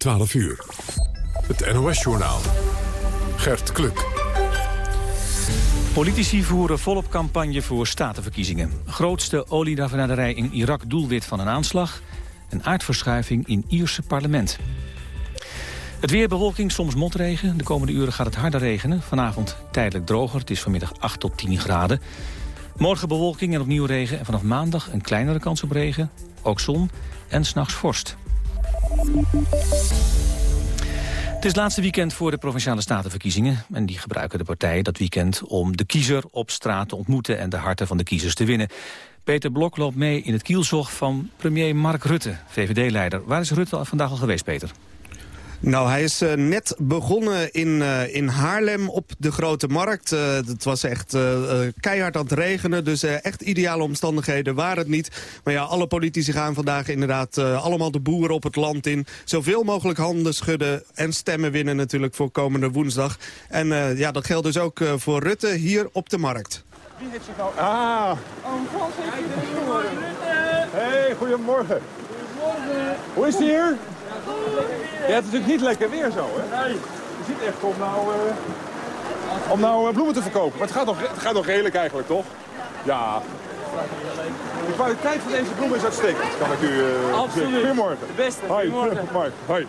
12 uur. Het NOS-journaal. Gert Kluk. Politici voeren volop campagne voor statenverkiezingen. Grootste olieraffinaderij in Irak doelwit van een aanslag. Een aardverschuiving in Ierse parlement. Het weer bewolking, soms motregen. De komende uren gaat het harder regenen. Vanavond tijdelijk droger. Het is vanmiddag 8 tot 10 graden. Morgen bewolking en opnieuw regen. En vanaf maandag een kleinere kans op regen. Ook zon en s'nachts vorst. Het is het laatste weekend voor de Provinciale Statenverkiezingen. En die gebruiken de partijen dat weekend om de kiezer op straat te ontmoeten... en de harten van de kiezers te winnen. Peter Blok loopt mee in het kielzog van premier Mark Rutte, VVD-leider. Waar is Rutte vandaag al geweest, Peter? Nou, hij is uh, net begonnen in, uh, in Haarlem op de Grote Markt. Uh, het was echt keihard aan het regenen, dus echt ideale omstandigheden waren het niet. Maar ja, alle politici gaan vandaag inderdaad allemaal de boeren op het land in. Zoveel mogelijk handen schudden en stemmen winnen natuurlijk voor komende woensdag. En ja, dat geldt dus ook voor Rutte hier op de Markt. Wie heeft zich nou... Ah! Oh, Frans Hey, goedemorgen. Goedemorgen. Hoe is het hier? Ja, het is natuurlijk niet lekker weer zo, hè? Nee. Je ziet echt om nou, uh, om nou uh, bloemen te verkopen. Maar het gaat, nog, het gaat nog redelijk eigenlijk, toch? Ja. De kwaliteit van deze bloemen is uitstekend, kan ik u uh, Absoluut. Goedemorgen. De beste. Goedemorgen. Mark. Hoi.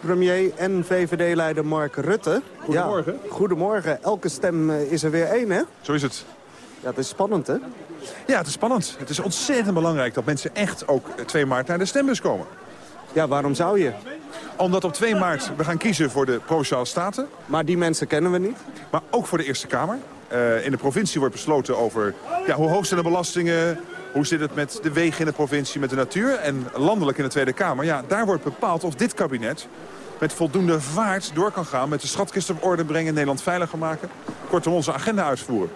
Premier en VVD-leider Mark Rutte. Goedemorgen. Ja, goedemorgen. Elke stem is er weer één, hè? Zo is het. Ja, het is spannend, hè? Ja, het is spannend. Het is ontzettend belangrijk dat mensen echt ook 2 maart naar de stembus komen. Ja, waarom zou je? Omdat op 2 maart we gaan kiezen voor de Provinciale Staten. Maar die mensen kennen we niet? Maar ook voor de Eerste Kamer. Uh, in de provincie wordt besloten over ja, hoe hoog zijn de belastingen... hoe zit het met de wegen in de provincie, met de natuur... en landelijk in de Tweede Kamer. Ja, daar wordt bepaald of dit kabinet met voldoende vaart door kan gaan... met de schatkist op orde brengen, Nederland veiliger maken. Kortom, onze agenda uitvoeren.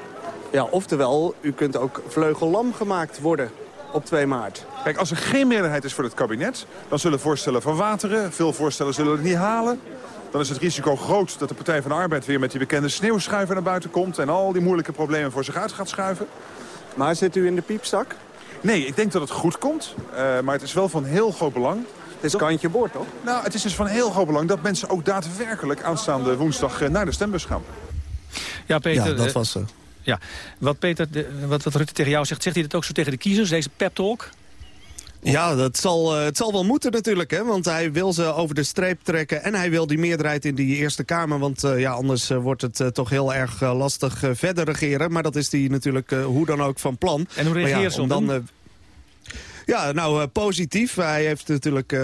Ja, oftewel, u kunt ook vleugellam gemaakt worden op 2 maart. Kijk, als er geen meerderheid is voor het kabinet... dan zullen voorstellen verwateren. Veel voorstellen zullen het niet halen. Dan is het risico groot dat de Partij van de Arbeid weer met die bekende sneeuwschuiver naar buiten komt... en al die moeilijke problemen voor zich uit gaat schuiven. Maar zit u in de piepzak? Nee, ik denk dat het goed komt. Uh, maar het is wel van heel groot belang. Het is kantje boord, toch? Nou, het is dus van heel groot belang dat mensen ook daadwerkelijk aanstaande woensdag naar de stembus gaan. Ja, Peter, ja, dat was zo. Ja, wat, Peter, wat, wat Rutte tegen jou zegt, zegt hij dat ook zo tegen de kiezers, deze pep talk? Ja, dat zal, uh, het zal wel moeten natuurlijk, hè, want hij wil ze over de streep trekken... en hij wil die meerderheid in die Eerste Kamer... want uh, ja, anders uh, wordt het toch heel erg lastig verder regeren. Maar dat is hij natuurlijk hoe dan ook van plan. En hoe reageer ja, dan? Ja, nou, uh, positief. Hij heeft natuurlijk uh,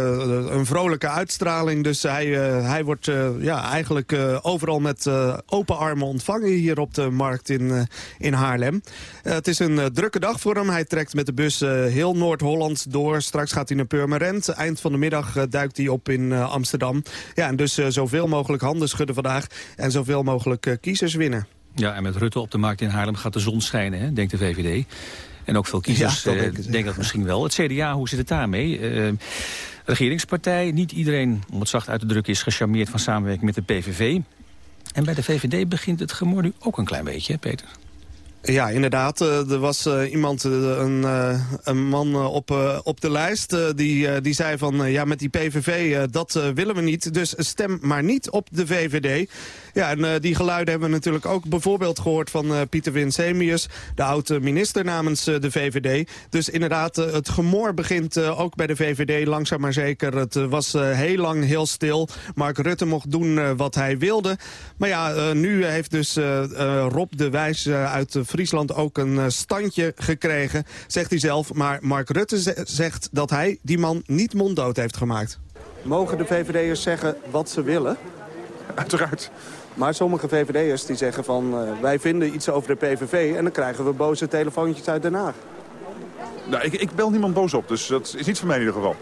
een vrolijke uitstraling. Dus hij, uh, hij wordt ja, eigenlijk overal met open armen ontvangen hier op de markt in, in Haarlem. het is een drukke dag voor hem. Hij trekt met de bus heel Noord-Holland door. Straks gaat hij naar Purmerend. Eind van de middag duikt hij op in Amsterdam. Ja, en dus zoveel mogelijk handen schudden vandaag. En zoveel mogelijk kiezers winnen. Ja, en met Rutte op de markt in Haarlem gaat de zon schijnen, hè, denkt de VVD. En ook veel kiezers ja, uh, denken dat misschien wel. Het CDA, hoe zit het daarmee? Uh, regeringspartij, niet iedereen, om het zacht uit te drukken... is gecharmeerd van samenwerking met de PVV. En bij de VVD begint het gemor nu ook een klein beetje, hè, Peter? Ja, inderdaad. er was uh, iemand, een, uh, een man op, op de lijst, die, die zei van... ja, met die PVV, dat willen we niet, dus stem maar niet op de VVD. Ja, en die geluiden hebben we natuurlijk ook bijvoorbeeld gehoord van Pieter Winsemius... de oude minister namens de VVD. Dus inderdaad, het gemoor begint ook bij de VVD langzaam maar zeker. Het was heel lang heel stil. Mark Rutte mocht doen wat hij wilde. Maar ja, nu heeft dus Rob de Wijs uit Friesland ook een standje gekregen, zegt hij zelf. Maar Mark Rutte zegt dat hij die man niet monddood heeft gemaakt. Mogen de VVD'ers zeggen wat ze willen? Uiteraard. Maar sommige VVD'ers die zeggen van uh, wij vinden iets over de PVV... en dan krijgen we boze telefoontjes uit Den Haag. Nou, ik, ik bel niemand boos op, dus dat is niet voor mij in ieder geval.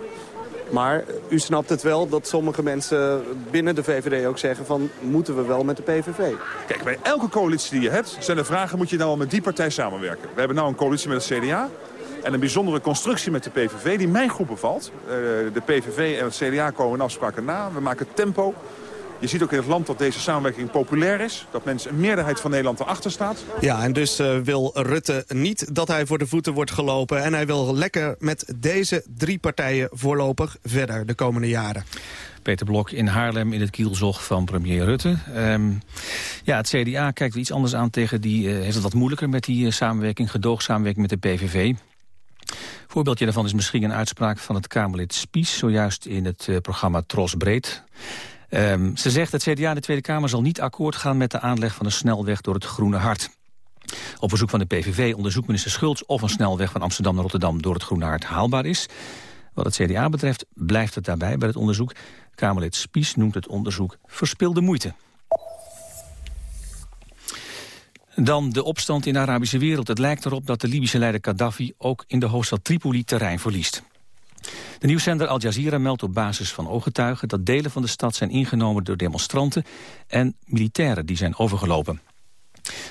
Maar u snapt het wel dat sommige mensen binnen de VVD ook zeggen van... moeten we wel met de PVV? Kijk, bij elke coalitie die je hebt zijn de vragen... moet je nou al met die partij samenwerken? We hebben nou een coalitie met het CDA... En een bijzondere constructie met de PVV die mijn groep bevalt. Uh, de PVV en het CDA komen afspraken na. We maken tempo. Je ziet ook in het land dat deze samenwerking populair is. Dat mensen een meerderheid van Nederland erachter staat. Ja, en dus uh, wil Rutte niet dat hij voor de voeten wordt gelopen. En hij wil lekker met deze drie partijen voorlopig verder de komende jaren. Peter Blok in Haarlem in het kielzog van premier Rutte. Ehm, ja, het CDA kijkt er iets anders aan tegen die... heeft het wat moeilijker met die samenwerking, gedoogsamenwerking met de PVV. Voorbeeldje daarvan is misschien een uitspraak van het Kamerlid Spies... zojuist in het programma Tros Breed. Ehm, ze zegt dat CDA in de Tweede Kamer zal niet akkoord gaan... met de aanleg van een snelweg door het Groene Hart. Op verzoek van de PVV onderzoekt minister Schultz... of een snelweg van Amsterdam naar Rotterdam door het Groene Hart haalbaar is. Wat het CDA betreft blijft het daarbij bij het onderzoek. Kamerlid Spies noemt het onderzoek verspilde moeite. Dan de opstand in de Arabische wereld. Het lijkt erop dat de Libische leider Gaddafi ook in de hoofdstad Tripoli terrein verliest. De nieuwszender Al Jazeera meldt op basis van ooggetuigen... dat delen van de stad zijn ingenomen door demonstranten en militairen die zijn overgelopen.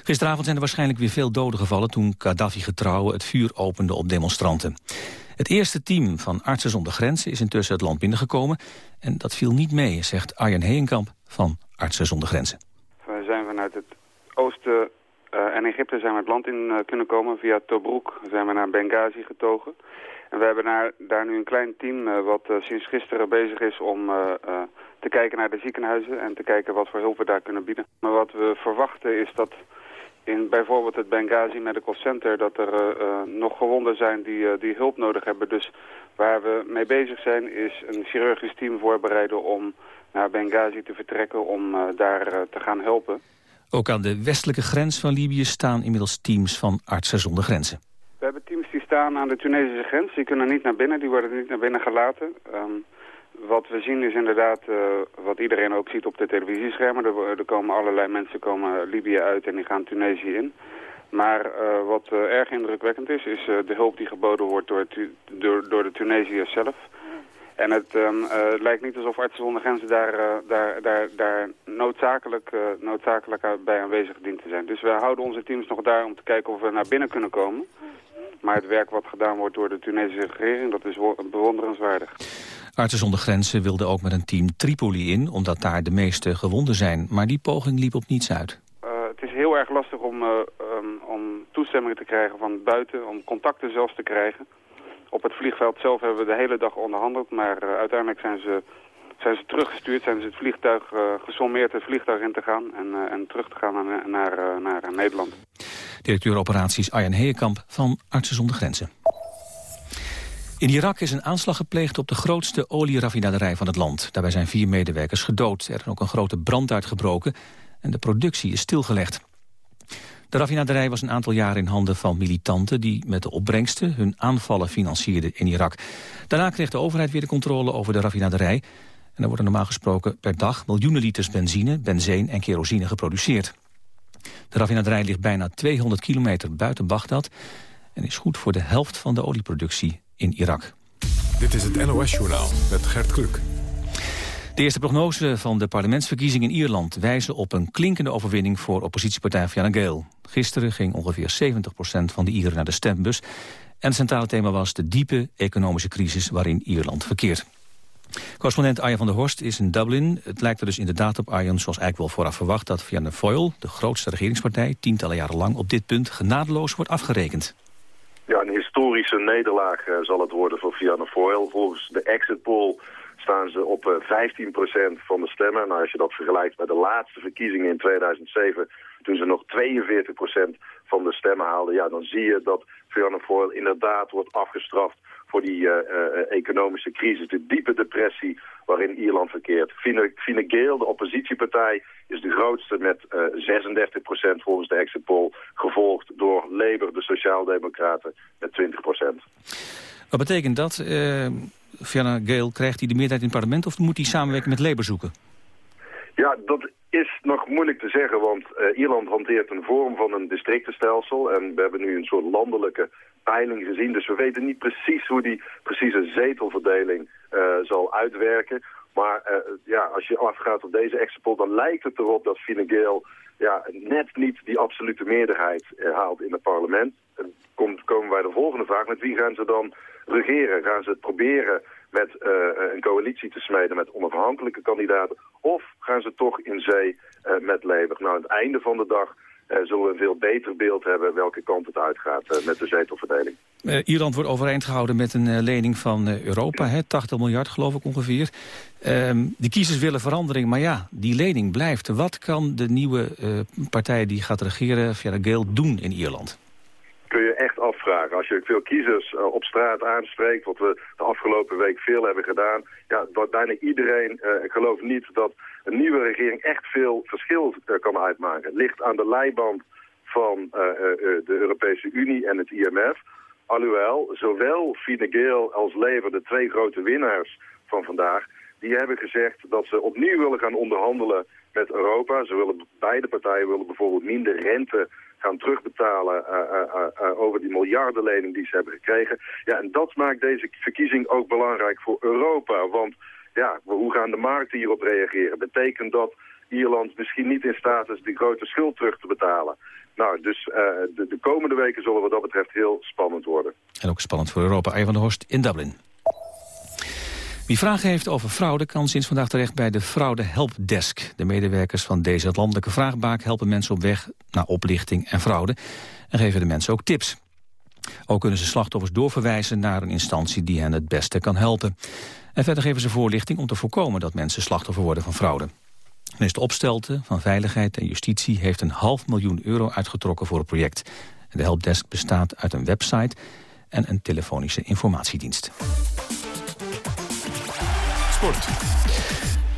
Gisteravond zijn er waarschijnlijk weer veel doden gevallen... toen Gaddafi-getrouwen het vuur opende op demonstranten. Het eerste team van Artsen zonder Grenzen is intussen het land binnengekomen. En dat viel niet mee, zegt Arjen Heenkamp van Artsen zonder Grenzen. We zijn vanuit het oosten uh, en Egypte zijn we het land in uh, kunnen komen. Via Tobruk zijn we naar Benghazi getogen. En we hebben daar, daar nu een klein team uh, wat sinds gisteren bezig is om te kijken naar de ziekenhuizen en te kijken wat voor hulp we daar kunnen bieden. Maar wat we verwachten is dat in bijvoorbeeld het Benghazi Medical Center dat er uh, nog gewonden zijn die, uh, die hulp nodig hebben. Dus waar we mee bezig zijn is een chirurgisch team voorbereiden om naar Benghazi te vertrekken om daar te gaan helpen. Ook aan de westelijke grens van Libië staan inmiddels teams van Artsen zonder Grenzen. We hebben teams aan de Tunesische grens. Die kunnen niet naar binnen, die worden niet naar binnen gelaten. Um, wat we zien is inderdaad, uh, wat iedereen ook ziet op de televisieschermen. Er, er, komen allerlei mensen komen Libië uit en die gaan Tunesië in. Maar uh, wat uh, erg indrukwekkend is, is de hulp die geboden wordt door, door, door de Tunesiërs zelf. En het um, lijkt niet alsof artsen zonder grenzen daar, daar, daar, daar noodzakelijk, noodzakelijk bij aanwezig dient te zijn. Dus we houden onze teams nog daar om te kijken of we naar binnen kunnen komen. Maar het werk wat gedaan wordt door de Tunesische regering, dat is bewonderenswaardig. Artsen zonder Grenzen wilden ook met een team Tripoli in... omdat daar de meeste gewonden zijn. Maar die poging liep op niets uit. Uh, het is heel erg lastig om, uh, um, om toestemmingen te krijgen van buiten... om contacten zelfs te krijgen. Op het vliegveld zelf hebben we de hele dag onderhandeld... maar uh, uiteindelijk zijn ze, zijn ze teruggestuurd, zijn ze het vliegtuig gesommeerd het vliegtuig in te gaan... en, en terug te gaan naar, naar, naar Nederland. Directeur operaties Arjen Heekamp van Artsen zonder Grenzen. In Irak is een aanslag gepleegd op de grootste olieraffinaderij van het land. Daarbij zijn vier medewerkers gedood. Er is ook een grote brand uitgebroken en de productie is stilgelegd. De raffinaderij was een aantal jaar in handen van militanten... die met de opbrengsten hun aanvallen financierden in Irak. Daarna kreeg de overheid weer de controle over de raffinaderij. En er worden normaal gesproken per dag miljoenen liters benzine, benzeen en kerosine geproduceerd. De raffinaderij ligt bijna 200 kilometer buiten Bagdad... en is goed voor de helft van de olieproductie in Irak. Dit is het NOS-journaal met Gert Kluk. De eerste prognose van de parlementsverkiezingen in Ierland... wijzen op een klinkende overwinning voor oppositiepartij Fianna Gael. Gisteren ging ongeveer 70% van de Ieren naar de stembus... en het centrale thema was de diepe economische crisis waarin Ierland verkeert. Correspondent Arjen van der Horst is in Dublin. Het lijkt er dus inderdaad op, Arjen, zoals eigenlijk wel vooraf verwacht... dat Fianna Fáil, de grootste regeringspartij, tientallen jaren lang... op dit punt genadeloos wordt afgerekend. Ja, een historische nederlaag uh, zal het worden voor Fianna Fáil. Volgens de exit poll staan ze op uh, eh, 15% van de stemmen. Nou, als je dat vergelijkt met de laatste verkiezingen in 2007... toen ze nog 42% van de stemmen haalden... ja, dan zie je dat Fianna Fáil inderdaad wordt afgestraft voor die uh, uh, economische crisis, de diepe depressie waarin Ierland verkeert. Fine, Fine Gael, de oppositiepartij, is de grootste met uh, 36% volgens de exit poll, gevolgd door Labour, de Sociaaldemocraten, met 20%. Wat betekent dat? Uh, Fianna Gael, krijgt hij de meerderheid in het parlement of moet hij samenwerken met Labour zoeken? Ja, dat is nog moeilijk te zeggen, want uh, Ierland hanteert een vorm van een districtenstelsel. En we hebben nu een soort landelijke peiling gezien. Dus we weten niet precies hoe die precieze zetelverdeling uh, zal uitwerken. Maar uh, ja, als je afgaat op deze expo, dan lijkt het erop dat Fine Gael ja, net niet die absolute meerderheid haalt in het parlement. Dan komen wij de volgende vraag, met wie gaan ze dan regeren? Gaan ze het proberen met uh, een coalitie te smeden met onafhankelijke kandidaten? Of gaan ze toch in zee uh, met Labour? Nou, aan het einde van de dag zullen we een veel beter beeld hebben welke kant het uitgaat met de zetelverdeling. Ierland wordt overeind gehouden met een lening van Europa, hè, 80 miljard geloof ik ongeveer. Ehm, de kiezers willen verandering, maar ja, die lening blijft. Wat kan de nieuwe partij die gaat regeren, via de Gale, doen in Ierland? kun je echt Als je veel kiezers uh, op straat aanspreekt, wat we de afgelopen week veel hebben gedaan, ja, dat bijna iedereen uh, gelooft niet dat een nieuwe regering echt veel verschil uh, kan uitmaken. Het ligt aan de leiband van de Europese Unie en het IMF. Alhoewel, zowel Fine Gael als Labour, de twee grote winnaars van vandaag, die hebben gezegd dat ze opnieuw willen gaan onderhandelen met Europa. Ze willen, beide partijen willen bijvoorbeeld minder rente gaan terugbetalen uh, uh, over die miljardenlening die ze hebben gekregen. Ja, en dat maakt deze verkiezing ook belangrijk voor Europa. Want ja, hoe gaan de markten hierop reageren? Betekent dat Ierland misschien niet in staat is die grote schuld terug te betalen? Nou, dus de, de, komende weken zullen wat dat betreft heel spannend worden. En ook spannend voor Europa. Ivan de Horst in Dublin. Wie vragen heeft over fraude kan sinds vandaag terecht bij de Fraude Helpdesk. De medewerkers van deze landelijke vraagbaak helpen mensen op weg naar oplichting en fraude. En geven de mensen ook tips. Ook kunnen ze slachtoffers doorverwijzen naar een instantie die hen het beste kan helpen. En verder geven ze voorlichting om te voorkomen dat mensen slachtoffer worden van fraude. Minister Opstelten van Veiligheid en Justitie heeft een half miljoen euro uitgetrokken voor het project. De helpdesk bestaat uit een website en een telefonische informatiedienst.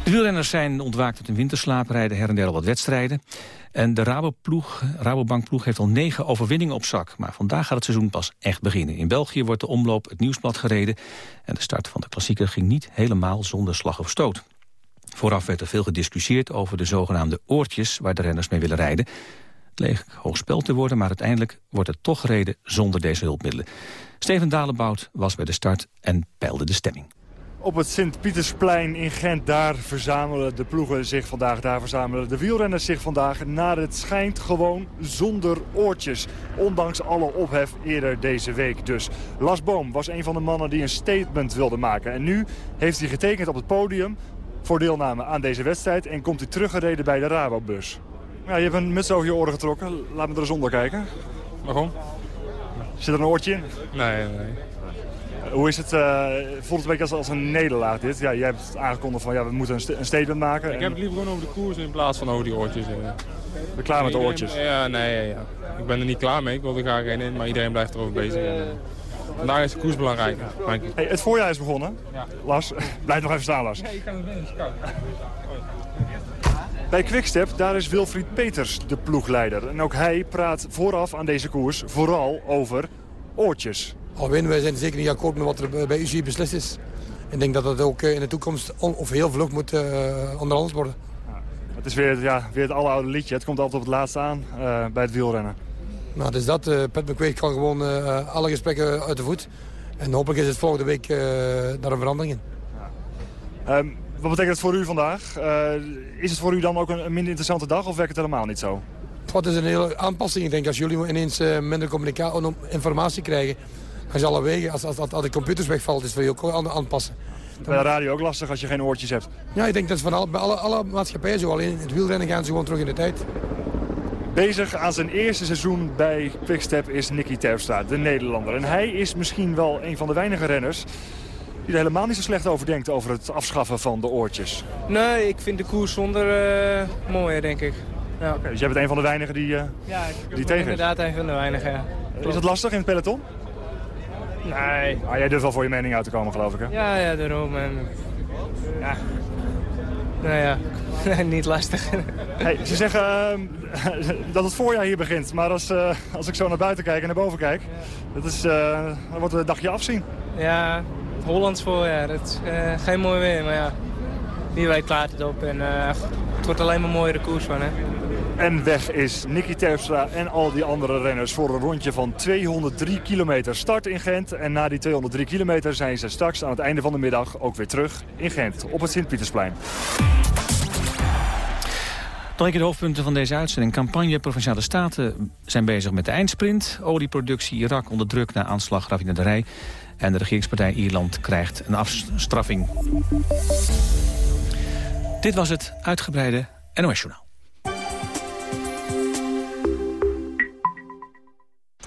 De wielrenners zijn ontwaakt uit een winterslaap, rijden her en der al wat wedstrijden. En de Raboploeg, Rabobankploeg heeft al negen overwinningen op zak. Maar vandaag gaat het seizoen pas echt beginnen. In België wordt de omloop het Nieuwsblad gereden. En de start van de klassieker ging niet helemaal zonder slag of stoot. Vooraf werd er veel gediscussieerd over de zogenaamde oortjes... waar de renners mee willen rijden. Het leek hoog spel te worden, maar uiteindelijk wordt het toch gereden zonder deze hulpmiddelen. Steven Dalenbout was bij de start en peilde de stemming op het Sint-Pietersplein in Gent. Daar verzamelen de ploegen zich vandaag. Daar verzamelen de wielrenners zich vandaag. Naar het schijnt gewoon zonder oortjes. Ondanks alle ophef eerder deze week dus. Las Boom was een van de mannen die een statement wilde maken. En nu heeft hij getekend op het podium voor deelname aan deze wedstrijd. En komt hij teruggereden bij de Rabobus. Ja, je hebt een muts over je oren getrokken. Laat me er eens onder kijken. Waarom? Zit er een oortje in? Nee, nee. Hoe is het, uh, voelt het een beetje als, als een nederlaag dit? Ja, jij hebt aangekondigd van ja, we moeten een, een statement maken. Ik heb het liever gewoon over de koers in plaats van over die oortjes. Uh. Ben klaar met de oortjes? Ja, nee, ja. ik ben er niet klaar mee. Ik wil er graag geen in, maar iedereen blijft erover bezig. En, uh, vandaag is de koers belangrijk. Hey, het voorjaar is begonnen. Ja. Lars, blijf nog even staan Lars. Nee, ik kan het koud. Bij Quickstep, daar is Wilfried Peters de ploegleider. En ook hij praat vooraf aan deze koers vooral over oortjes. Alwin, wij zijn zeker niet akkoord met wat er bij UCI beslist is. Ik denk dat dat ook eh, in de toekomst of heel vlug moet uh, onderhandeld worden. het is weer, ja, weer het oude liedje. Het komt altijd op het laatste aan uh, bij het wielrennen. Nou, dus dat. Uh, Pat McQuaid kan gewoon alle gesprekken uit de voet. En hopelijk is het volgende week daar een verandering in. Ja. Um, wat betekent het voor u vandaag? is het voor u dan ook een, een, minder interessante dag of werkt het helemaal niet zo? Het is een hele aanpassing. Ik denk als jullie ineens minder communicatie informatie krijgen als je alle wegen, als, als, als de computers wegvalt, is het voor je ook aan, aanpassen. Bij de radio ook lastig als je geen oortjes hebt. Ja, ik denk dat van alle, bij alle, alle maatschappijen zo. Alleen in het wielrennen gaan ze gewoon terug in de tijd. Bezig aan zijn eerste seizoen bij Quickstep is Nicky Terpstra, de Nederlander. En hij is misschien wel een van de weinige renners die er helemaal niet zo slecht over denkt over het afschaffen van de oortjes. Nee, ik vind de koers zonder uh, mooier, denk ik. Ja. Okay, dus jij bent een van de weinigen die, uh, ja, ik die tegen inderdaad een van de weinigen, ja. Is het lastig in het peloton? Nee. Ah, jij durft wel voor je mening uit te komen, geloof ik, hè? Ja, ja, daarom. En, ja. Nou ja, niet lastig. Hey, ze zeggen uh, dat het voorjaar hier begint. Maar als, uh, als ik zo naar buiten kijk en naar boven kijk... Dat is, uh, dan wordt het een dagje afzien. Ja, het Hollands voorjaar. Het is geen mooi weer, maar ja. Wie weet klaart het op. En het wordt alleen maar mooiere koers van, hè. En weg is Nicky Terpstra en al die andere renners voor een rondje van 203 kilometer. Start in Gent en na die 203 kilometer zijn ze straks aan het einde van de middag ook weer terug in Gent op het Sint-Pietersplein. Dan de hoofdpunten van deze uitzending. Campagne Provinciale Staten zijn bezig met de eindsprint. Olieproductie Irak onder druk na aanslag raffinaderij. En de regeringspartij Ierland krijgt een afstraffing. Dit was het uitgebreide NOS Journaal.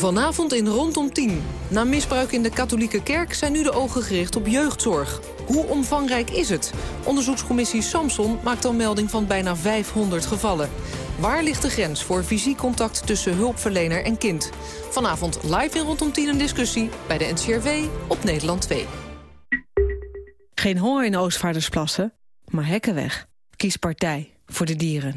Vanavond in Rondom 10. Na misbruik in de katholieke kerk zijn nu de ogen gericht op jeugdzorg. Hoe omvangrijk is het? Onderzoekscommissie Samson maakt al melding van bijna 500 gevallen. Waar ligt de grens voor fysiek contact tussen hulpverlener en kind? Vanavond live in Rondom 10 een discussie bij de NCRV op Nederland 2. Geen honger in Oostvaardersplassen, maar hekken weg. Kies partij voor de dieren.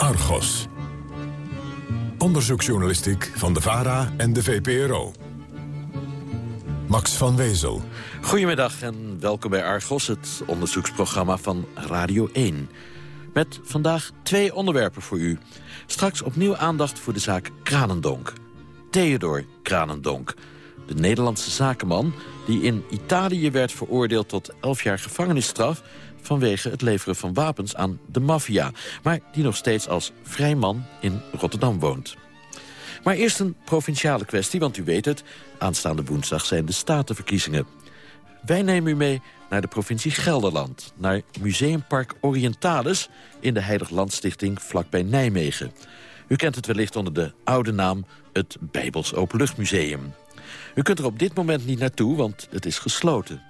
Argos. Onderzoeksjournalistiek van de VARA en de VPRO. Max van Wezel. Goedemiddag en welkom bij Argos, het onderzoeksprogramma van Radio 1. Met vandaag twee onderwerpen voor u. Straks opnieuw aandacht voor de zaak Kranendonk. Theodor Kranendonk, de Nederlandse zakenman... die in Italië werd veroordeeld tot 11 jaar gevangenisstraf vanwege het leveren van wapens aan de maffia... maar die nog steeds als vrijman in Rotterdam woont. Maar eerst een provinciale kwestie, want u weet het... aanstaande woensdag zijn de statenverkiezingen. Wij nemen u mee naar de provincie Gelderland... naar Museumpark Orientalis in de Heilig Landstichting vlakbij Nijmegen. U kent het wellicht onder de oude naam het Bijbels Openluchtmuseum. U kunt er op dit moment niet naartoe, want het is gesloten.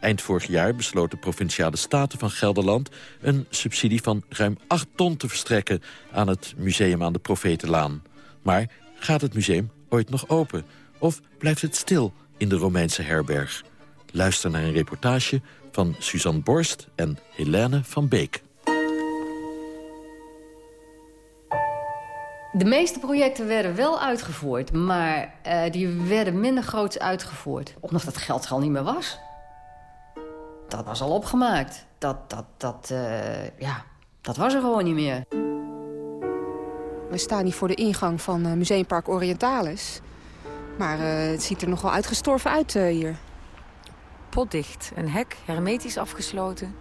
Eind vorig jaar besloot de Provinciale Staten van Gelderland... een subsidie van ruim 8 ton te verstrekken aan het museum aan de Profetenlaan. Maar gaat het museum ooit nog open? Of blijft het stil in de Romeinse herberg? Luister naar een reportage van Suzanne Borst en Helene van Beek. De meeste projecten werden wel uitgevoerd, maar uh, die werden minder groots uitgevoerd. Omdat het geld al niet meer was. Dat was al opgemaakt. Dat, dat, dat, uh, ja, dat was er gewoon niet meer. We staan hier voor de ingang van uh, Museumpark Orientalis. Maar het ziet er nogal uitgestorven uit hier. Potdicht, een hek, hermetisch afgesloten.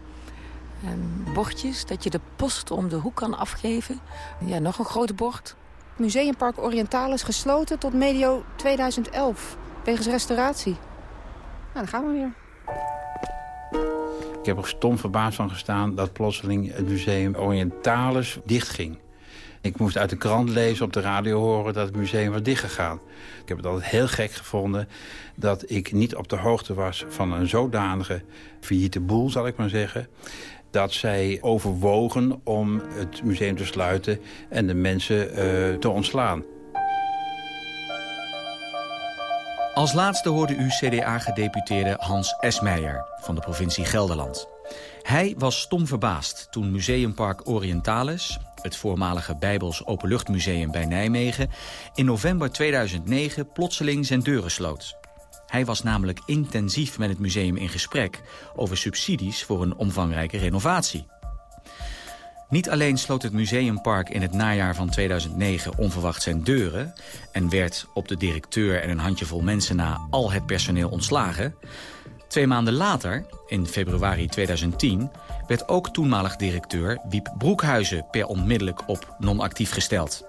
Um, bordjes, dat je de post om de hoek kan afgeven. Ja, nog een groot bord. Museumpark Orientalis gesloten tot medio 2011. Wegens restauratie. Nou, dan gaan we weer. Ik heb er stom verbaasd van gestaan dat plotseling het museum Orientalis dichtging. Ik moest uit de krant lezen, op de radio horen dat het museum was dichtgegaan. Ik heb het altijd heel gek gevonden dat ik niet op de hoogte was van een zodanige failliete boel, zal ik maar zeggen dat zij overwogen om het museum te sluiten en de mensen uh, te ontslaan. Als laatste hoorde u CDA-gedeputeerde Hans Esmeijer van de provincie Gelderland. Hij was stom verbaasd toen Museumpark Orientalis... het voormalige Bijbels Openluchtmuseum bij Nijmegen... in november 2009 plotseling zijn deuren sloot. Hij was namelijk intensief met het museum in gesprek... over subsidies voor een omvangrijke renovatie. Niet alleen sloot het museumpark in het najaar van 2009 onverwacht zijn deuren... en werd op de directeur en een handjevol mensen na al het personeel ontslagen... Twee maanden later, in februari 2010, werd ook toenmalig directeur Wiep Broekhuizen per onmiddellijk op non-actief gesteld.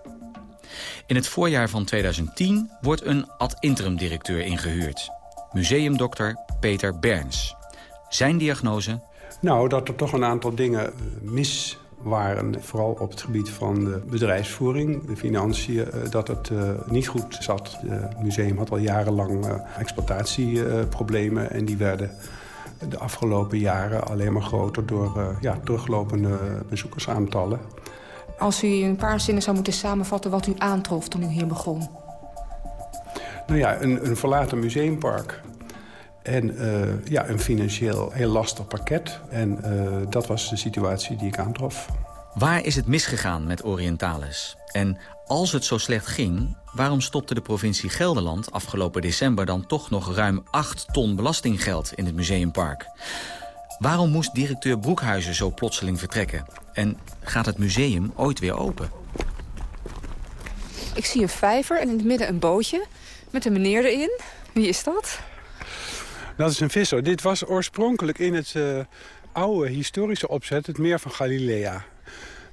In het voorjaar van 2010 wordt een ad-interim directeur ingehuurd. Museumdokter Peter Berns. Zijn diagnose? Nou, dat er toch een aantal dingen mis waren. Vooral op het gebied van de bedrijfsvoering, de financiën, eh, dat het uh, niet goed zat. Het museum had al jarenlang uh, exploitatieproblemen en die werden de afgelopen jaren alleen maar groter door ja, teruglopende bezoekersaantallen. Als u in een paar zinnen zou moeten samenvatten wat u aantrof toen u hier begon. Nou ja, een, een verlaten museumpark En ja, een financieel heel lastig pakket. En dat was de situatie die ik aantrof. Waar is het misgegaan met Orientalis? En als het zo slecht ging, waarom stopte de provincie Gelderland afgelopen december dan toch nog ruim 8 ton belastinggeld in het museumpark? Waarom moest directeur Broekhuizen zo plotseling vertrekken? En gaat het museum ooit weer open? Ik zie een vijver en in het midden een bootje met een meneer erin. Wie is dat? Dat is een visser. Dit was oorspronkelijk in het uh, oude historische opzet het meer van Galilea.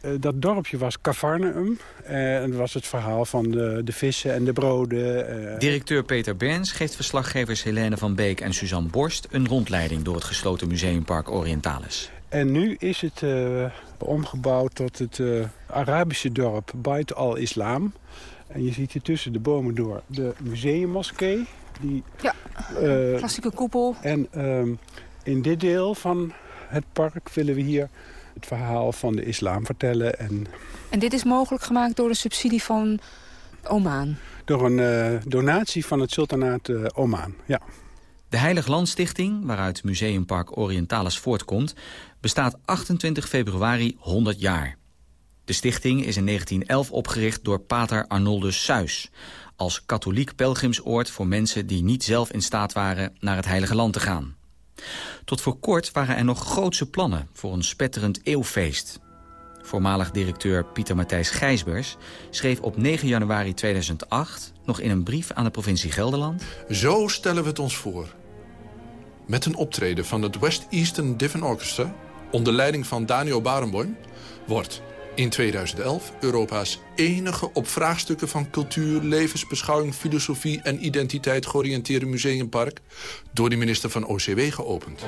Uh, dat dorpje was Cafarnaum. Uh, en dat was het verhaal van de, de vissen en de broden. Directeur Peter Berns geeft verslaggevers Helene van Beek en Suzanne Borst... een rondleiding door het gesloten museumpark Orientalis. En nu is het omgebouwd tot het Arabische dorp Bait al-Islam. En je ziet hier tussen de bomen door de museummoskee. Die, ja, klassieke koepel. En uh, in dit deel van het park willen we hier het verhaal van de islam vertellen. En, en dit is mogelijk gemaakt door een subsidie van Oman? Door een uh, donatie van het sultanaat uh, Oman, ja. De Heilig Landstichting, waaruit Museumpark Orientalis voortkomt... bestaat 28 februari 100 jaar. De stichting is in 1911 opgericht door pater Arnoldus Suis... als katholiek pelgrimsoord voor mensen die niet zelf in staat waren... naar het Heilige Land te gaan. Tot voor kort waren er nog grootse plannen voor een spetterend eeuwfeest. Voormalig directeur Pieter Matthijs Gijsbers schreef op 9 januari 2008... nog in een brief aan de provincie Gelderland... Zo stellen we het ons voor. Met een optreden van het West Eastern Divan Orchestra... onder leiding van Daniel Barenboim... wordt in 2011 Europa's enige op vraagstukken van cultuur, levensbeschouwing, filosofie en identiteit georiënteerde museumpark door de minister van OCW geopend.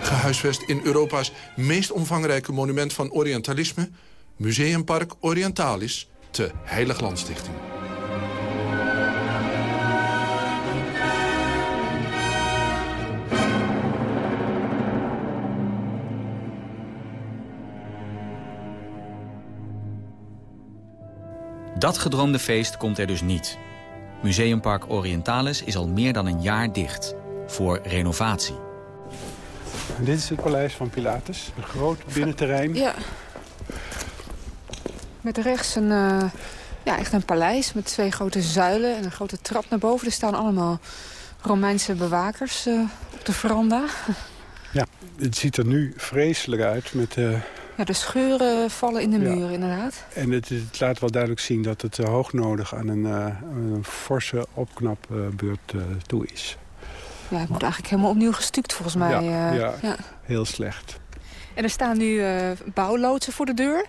Gehuisvest in Europa's meest omvangrijke monument van Orientalisme, Museumpark Orientalis te Heilig Dat gedroomde feest komt er dus niet. Museumpark Orientalis is al meer dan een jaar dicht. Voor renovatie. Dit is het paleis van Pilatus. Een groot binnenterrein. Ja. Met rechts een, uh, ja, echt een paleis met twee grote zuilen en een grote trap naar boven. Er staan allemaal Romeinse bewakers uh, op de veranda. Ja, het ziet er nu vreselijk uit met uh, ja, de scheuren vallen in de muur, inderdaad. En het, het, laat wel duidelijk zien dat het uh, hoog nodig aan een, uh, een forse opknapbeurt uh, toe is. Ja, het moet eigenlijk helemaal opnieuw gestuukt volgens mij. Ja, ja, ja. heel slecht. En er staan nu bouwloodsen voor de deur.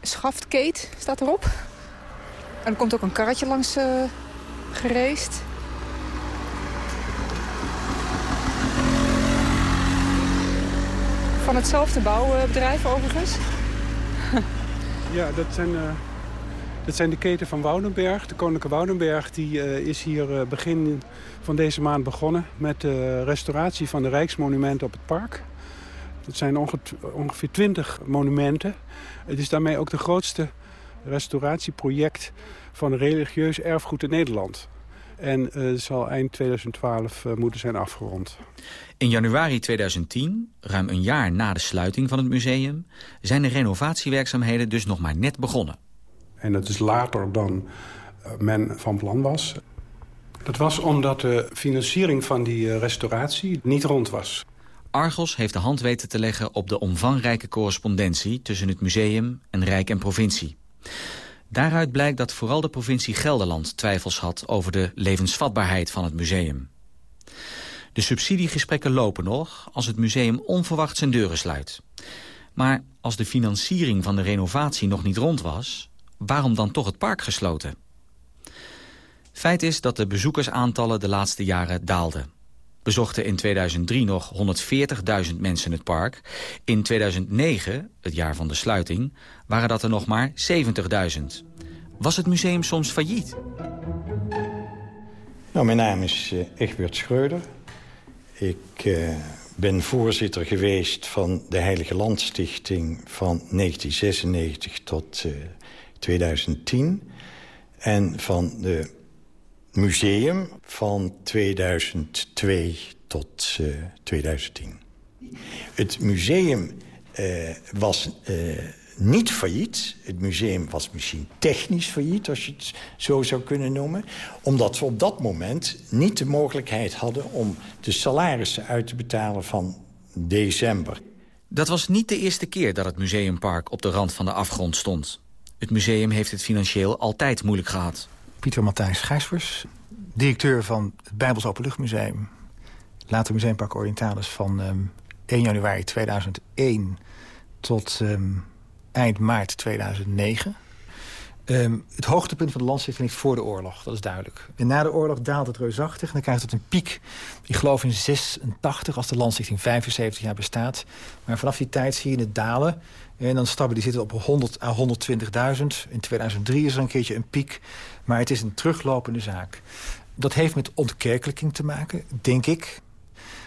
Schaftkeet staat erop. En er komt ook een karretje langs gereest. Van hetzelfde bouwbedrijf overigens? ja, dat zijn, uh, dat zijn de keten van Woudenberg. De Koninklijke Woudenberg die, uh, is hier uh, begin van deze maand begonnen... met de restauratie van de Rijksmonumenten op het park. Dat zijn onge ongeveer 20 monumenten. Het is daarmee ook de grootste restauratieproject van religieus erfgoed in Nederland. En uh, zal eind 2012 uh, moeten zijn afgerond. In januari 2010, ruim een jaar na de sluiting van het museum... zijn de renovatiewerkzaamheden dus nog maar net begonnen. En dat is later dan uh, men van plan was. Dat was omdat de financiering van die restauratie niet rond was. Argos heeft de hand weten te leggen op de omvangrijke correspondentie... tussen het museum en Rijk en provincie. Daaruit blijkt dat vooral de provincie Gelderland twijfels had over de levensvatbaarheid van het museum. De subsidiegesprekken lopen nog als het museum onverwacht zijn deuren sluit. Maar als de financiering van de renovatie nog niet rond was, waarom dan toch het park gesloten? Feit is dat de bezoekersaantallen de laatste jaren daalden. Bezochten in 2003 nog 140.000 mensen het park. In 2009, het jaar van de sluiting, waren dat er nog maar 70.000. Was het museum soms failliet? Nou, mijn naam is uh, Egbert Schreuder. Ik uh, ben voorzitter geweest van de Heilige Landstichting... van 1996 tot uh, 2010. En van de museum van 2002 tot 2010. Het museum was niet failliet. Het museum was misschien technisch failliet, als je het zo zou kunnen noemen. Omdat we op dat moment niet de mogelijkheid hadden... om de salarissen uit te betalen van december. Dat was niet de eerste keer dat het museumpark op de rand van de afgrond stond. Het museum heeft het financieel altijd moeilijk gehad. Pieter Matthijs Gijsvers, directeur van het Bijbels Openluchtmuseum... later Museumpark Orientalis van 1 ehm, januari 2001 tot ehm, eind maart 2009. Ehm, het hoogtepunt van de landstichting ligt voor de oorlog, dat is duidelijk. En na de oorlog daalt het reusachtig en dan krijgt het een piek. Ik geloof in 86, als de landstichting 75 jaar bestaat. Maar vanaf die tijd zie je het dalen. En dan stabiliseert het op 100 à 120.000. In 2003 is er een keertje een piek. Maar het is een teruglopende zaak. Dat heeft met ontkerkelijking te maken, denk ik.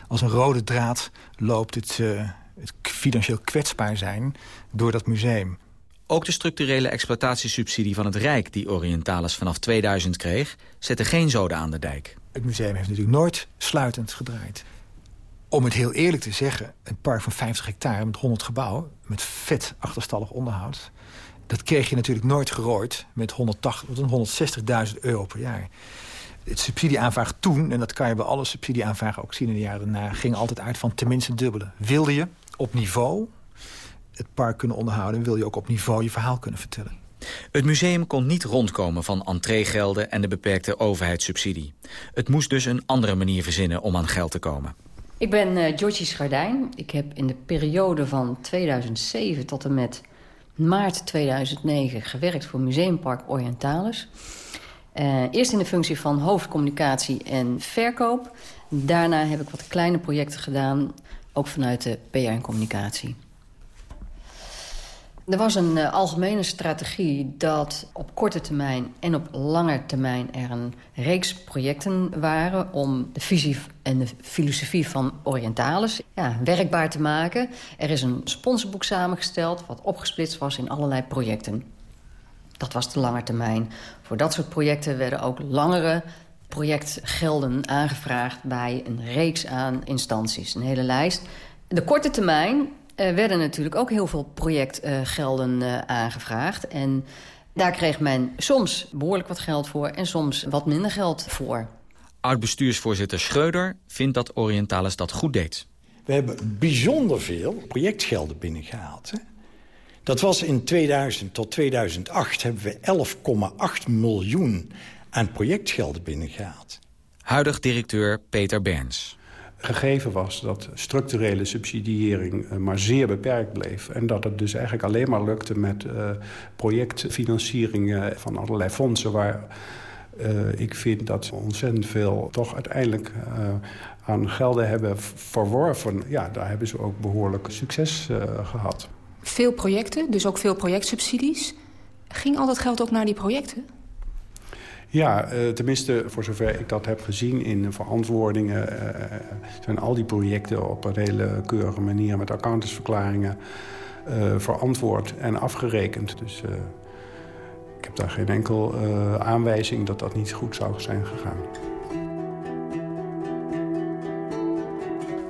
Als een rode draad loopt het, het financieel kwetsbaar zijn door dat museum. Ook de structurele exploitatiesubsidie van het Rijk... die Orientalis vanaf 2000 kreeg, zette geen zoden aan de dijk. Het museum heeft natuurlijk nooit sluitend gedraaid. Om het heel eerlijk te zeggen, een park van 50 hectare met 100 gebouwen... met vet achterstallig onderhoud... dat kreeg je natuurlijk nooit gerooid met 160.000 euro per jaar. Het subsidieaanvraag toen, en dat kan je bij alle subsidieaanvragen ook zien in de jaren daarna... ging altijd uit van tenminste dubbele. Wilde je op niveau het park kunnen onderhouden... wil je ook op niveau je verhaal kunnen vertellen. Het museum kon niet rondkomen van entreegelden en de beperkte overheidssubsidie. Het moest dus een andere manier verzinnen om aan geld te komen. Ik ben uh, Georgie Schardijn. Ik heb in de periode van 2007 tot en met maart 2009 gewerkt voor Museumpark Orientalis. Uh, eerst in de functie van hoofdcommunicatie en verkoop. Daarna heb ik wat kleine projecten gedaan, ook vanuit de PR en communicatie. Er was een uh, algemene strategie dat op korte termijn en op lange termijn er een reeks projecten waren om de visie en de filosofie van Orientalis ja, werkbaar te maken. Er is een sponsorboek samengesteld wat opgesplitst was in allerlei projecten. Dat was de lange termijn. Voor dat soort projecten werden ook langere projectgelden aangevraagd bij een reeks aan instanties. Een hele lijst. De korte termijn er werden natuurlijk ook heel veel projectgelden uh, aangevraagd. En daar kreeg men soms behoorlijk wat geld voor en soms wat minder geld voor. Oud-bestuursvoorzitter Schreuder vindt dat Orientalis dat goed deed. We hebben bijzonder veel projectgelden binnengehaald. Hè? Dat was in 2000 tot 2008 hebben we 11,8 miljoen aan projectgelden binnengehaald. Huidig directeur Peter Berns gegeven was dat structurele subsidiëring eh, maar zeer beperkt bleef. En dat het dus eigenlijk alleen maar lukte met uh, projectfinancieringen van allerlei fondsen... waar uh, ik vind dat we ontzettend veel toch uiteindelijk uh, aan gelden hebben verworven. Ja, daar hebben ze ook behoorlijk succes gehad. Veel projecten, dus ook veel projectsubsidies. Ging al dat geld ook naar die projecten? Ja, uh, tenminste voor zover ik dat heb gezien in verantwoordingen... Uh, zijn al die projecten op een hele keurige manier... met accountantsverklaringen verantwoord en afgerekend. Dus ik heb daar geen enkel aanwijzing dat dat niet goed zou zijn gegaan.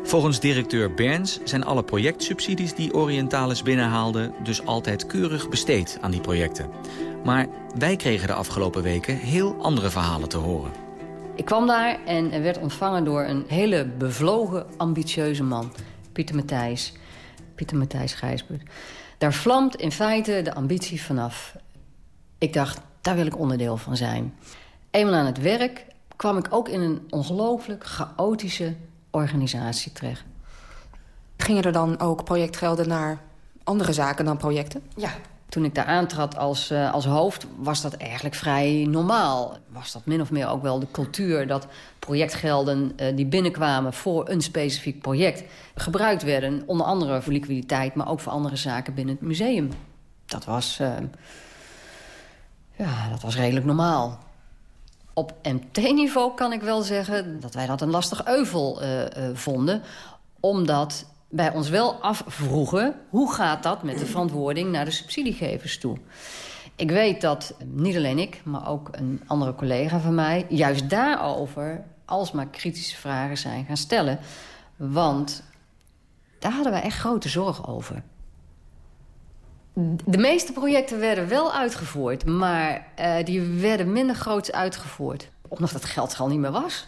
Volgens directeur Berns zijn alle projectsubsidies die Orientalis binnenhaalde... dus altijd keurig besteed aan die projecten. Maar wij kregen de afgelopen weken heel andere verhalen te horen. Ik kwam daar en werd ontvangen door een hele bevlogen, ambitieuze man. Pieter Matthijs. Pieter Matthijs Gijsbert. Daar vlamt in feite de ambitie vanaf. Ik dacht, daar wil ik onderdeel van zijn. Eenmaal aan het werk kwam ik ook in een ongelooflijk chaotische organisatie terecht. Gingen er dan ook projectgelden naar andere zaken dan projecten? Ja, toen ik daar aantrad als, uh, als hoofd, was dat eigenlijk vrij normaal. Was dat min of meer ook wel de cultuur dat projectgelden uh, die binnenkwamen voor een specifiek project gebruikt werden. Onder andere voor liquiditeit, maar ook voor andere zaken binnen het museum. Dat was, uh, ja, dat was redelijk normaal. Op MT-niveau kan ik wel zeggen dat wij dat een lastig euvel vonden. Omdat bij ons wel afvroegen... hoe gaat dat met de verantwoording naar de subsidiegevers toe? Ik weet dat niet alleen ik, maar ook een andere collega van mij... juist daarover alsmaar kritische vragen zijn gaan stellen. Want daar hadden wij echt grote zorgen over. De meeste projecten werden wel uitgevoerd, maar uh, die werden minder groots uitgevoerd. Omdat het geld al niet meer was.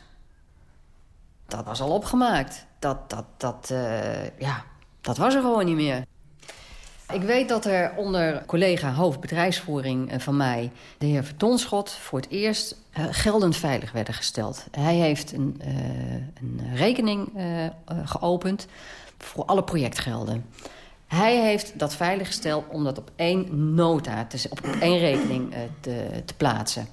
Dat was al opgemaakt. Dat, dat, dat, uh, ja, dat was er gewoon niet meer. Ik weet dat er onder collega hoofdbedrijfsvoering eh, van mij... de heer Verdonschot voor het eerst geldend veilig werden gesteld. Hij heeft een, een rekening geopend voor alle projectgelden. Hij heeft dat veiliggesteld om dat op één nota, te, op één rekening te, te plaatsen.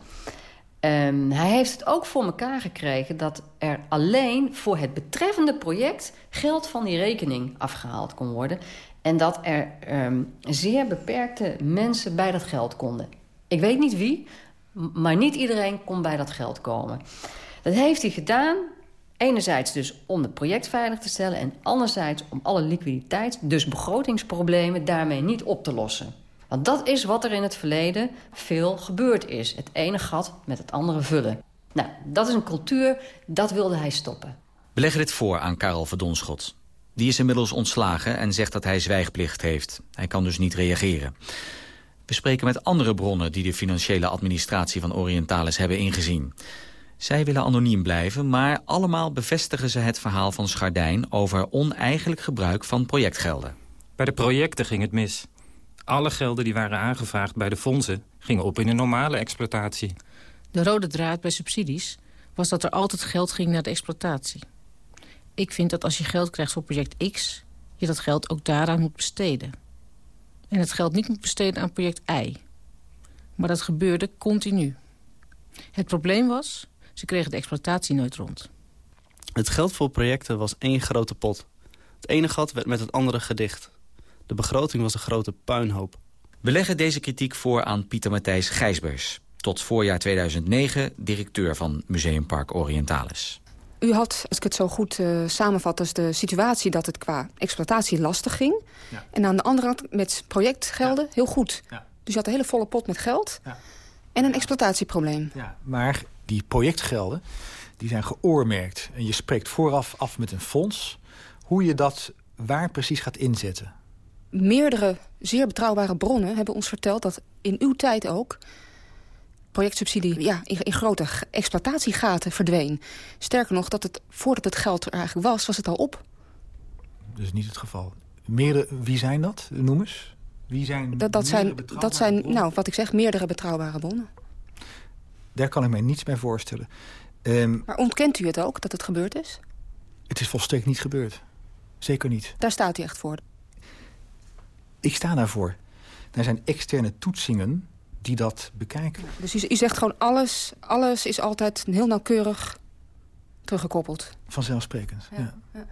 Um, hij heeft het ook voor elkaar gekregen dat er alleen voor het betreffende project geld van die rekening afgehaald kon worden. En dat er um, zeer beperkte mensen bij dat geld konden. Ik weet niet wie, maar niet iedereen kon bij dat geld komen. Dat heeft hij gedaan, enerzijds dus om het project veilig te stellen... en anderzijds om alle liquiditeit, dus begrotingsproblemen, daarmee niet op te lossen. Want dat is wat er in het verleden veel gebeurd is. Het ene gat met het andere vullen. Nou, dat is een cultuur, dat wilde hij stoppen. We leggen dit voor aan Karel Verdonschot. Die is inmiddels ontslagen en zegt dat hij zwijgplicht heeft. Hij kan dus niet reageren. We spreken met andere bronnen die de financiële administratie van Orientalis hebben ingezien. Zij willen anoniem blijven, maar allemaal bevestigen ze het verhaal van Schardijn... over oneigenlijk gebruik van projectgelden. Bij de projecten ging het mis. Alle gelden die waren aangevraagd bij de fondsen gingen op in een normale exploitatie. De rode draad bij subsidies was dat er altijd geld ging naar de exploitatie. Ik vind dat als je geld krijgt voor project X... je dat geld ook daaraan moet besteden. En het geld niet moet besteden aan project Y. Maar dat gebeurde continu. Het probleem was, ze kregen de exploitatie nooit rond. Het geld voor projecten was één grote pot. Het ene gat werd met het andere gedicht. De begroting was een grote puinhoop. We leggen deze kritiek voor aan Pieter Matthijs Gijsbers. Tot voorjaar 2009 directeur van Museumpark Orientalis. U had, als ik het zo goed uh, samenvat, dus de situatie dat het qua exploitatie lastig ging. Ja. En aan de andere kant met projectgelden ja. heel goed. Ja. Dus je had een hele volle pot met geld en een exploitatieprobleem. Ja, maar die projectgelden die zijn geoormerkt. En je spreekt vooraf af met een fonds hoe je dat waar precies gaat inzetten. Meerdere zeer betrouwbare bronnen hebben ons verteld dat in uw tijd ook projectsubsidie ja, in, in, grote exploitatiegaten verdween. Sterker nog, dat het, voordat het geld er eigenlijk was, was het al op. Dat is niet het geval. Meerdere, wie zijn dat? Noem eens. Wie zijn dat, dat zijn, dat zijn nou, wat ik zeg, meerdere betrouwbare bronnen. Daar kan ik mij niets bij voorstellen. Um, maar ontkent u het ook, dat het gebeurd is? Het is volstrekt niet gebeurd. Zeker niet. Daar staat u echt voor? Ik sta daarvoor. Er zijn externe toetsingen die dat bekijken. Dus u, u zegt gewoon alles, alles is altijd heel nauwkeurig teruggekoppeld? Vanzelfsprekend, ja. ja. ja.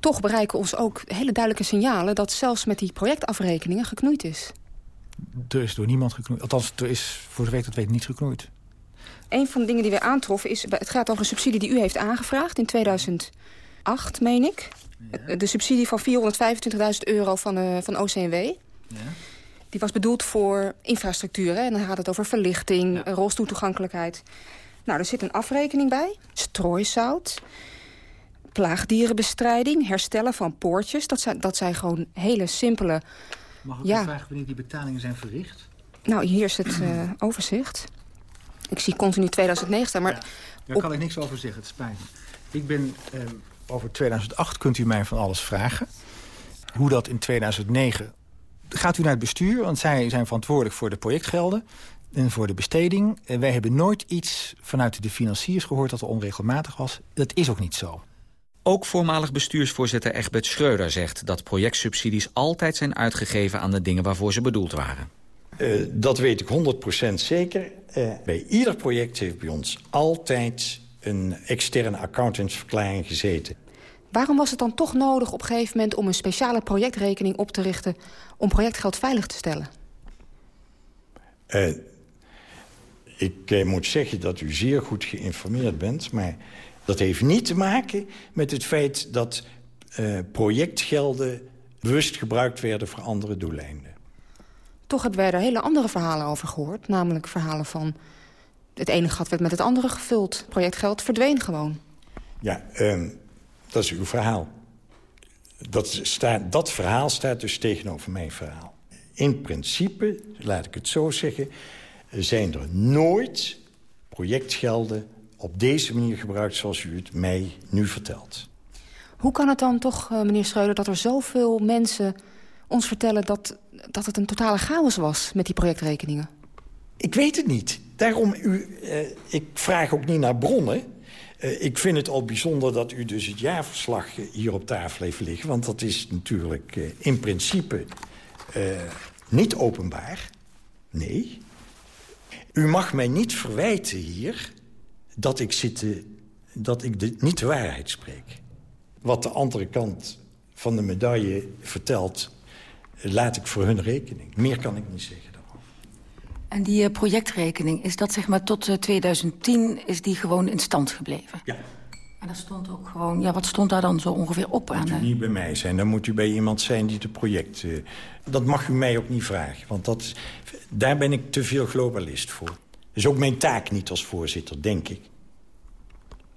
Toch bereiken ons ook hele duidelijke signalen... dat zelfs met die projectafrekeningen geknoeid is. Er is door niemand geknoeid. Althans, er is voor de week dat weet niet geknoeid. Een van de dingen die we aantroffen is... het gaat over een subsidie die u heeft aangevraagd in 2008, meen ik. Ja. De subsidie van 425.000 euro van, uh, van OCMW. Ja. Die was bedoeld voor infrastructuur. Hè? En dan gaat het over verlichting, ja. rolstoeltoegankelijkheid. Nou, er zit een afrekening bij. Strooisout. Plaagdierenbestrijding. Herstellen van poortjes. Dat zijn, dat zijn gewoon hele simpele... Mag ik ja. vragen wanneer die betalingen zijn verricht? Nou, hier is het uh, overzicht. Ik zie continu 2009 staan, maar... Ja. Daar op... kan ik niks over zeggen, het spijt me. Ik ben... Uh, over 2008 kunt u mij van alles vragen. Hoe dat in 2009 gaat u naar het bestuur, want zij zijn verantwoordelijk voor de projectgelden en voor de besteding. En wij hebben nooit iets vanuit de financiers gehoord dat er onregelmatig was. Dat is ook niet zo. Ook voormalig bestuursvoorzitter Egbert Schreuder zegt dat projectsubsidies altijd zijn uitgegeven aan de dingen waarvoor ze bedoeld waren. Uh, dat weet ik 100% zeker. Uh, bij ieder project heeft bij ons altijd een externe accountantsverklaring gezeten. Waarom was het dan toch nodig op een gegeven moment... om een speciale projectrekening op te richten... om projectgeld veilig te stellen? Uh, ik moet zeggen dat u zeer goed geïnformeerd bent... maar dat heeft niet te maken met het feit dat projectgelden... bewust gebruikt werden voor andere doeleinden. Toch hebben wij er hele andere verhalen over gehoord. Namelijk verhalen van Het ene gat werd met het andere gevuld. Projectgeld verdween gewoon. Ja, um, dat is uw verhaal. Dat, staat, dat verhaal staat dus tegenover mijn verhaal. In principe, laat ik het zo zeggen... zijn er nooit projectgelden op deze manier gebruikt... zoals u het mij nu vertelt. Hoe kan het dan toch, eh, meneer Schreuder, dat er zoveel mensen ons vertellen... dat, dat het een totale chaos was met die projectrekeningen? Ik weet het niet. Daarom, u, uh, ik vraag ook niet naar bronnen. Uh, ik vind het al bijzonder dat u dus het jaarverslag hier op tafel heeft liggen. Want dat is natuurlijk in principe niet openbaar. Nee. U mag mij niet verwijten hier dat ik, zit dat ik de, niet de waarheid spreek. Wat de andere kant van de medaille vertelt, laat ik voor hun rekening. Meer kan ik niet zeggen. En die uh, projectrekening, is dat zeg maar tot uh, 2010 is die gewoon in stand gebleven? Ja. En dat stond ook gewoon, ja, wat stond daar dan zo ongeveer op aan? Moet u niet bij mij zijn, dan moet u bij iemand zijn die het project... Uh, dat mag u mij ook niet vragen, want dat, daar ben ik te veel globalist voor. Dat is ook mijn taak niet als voorzitter, denk ik.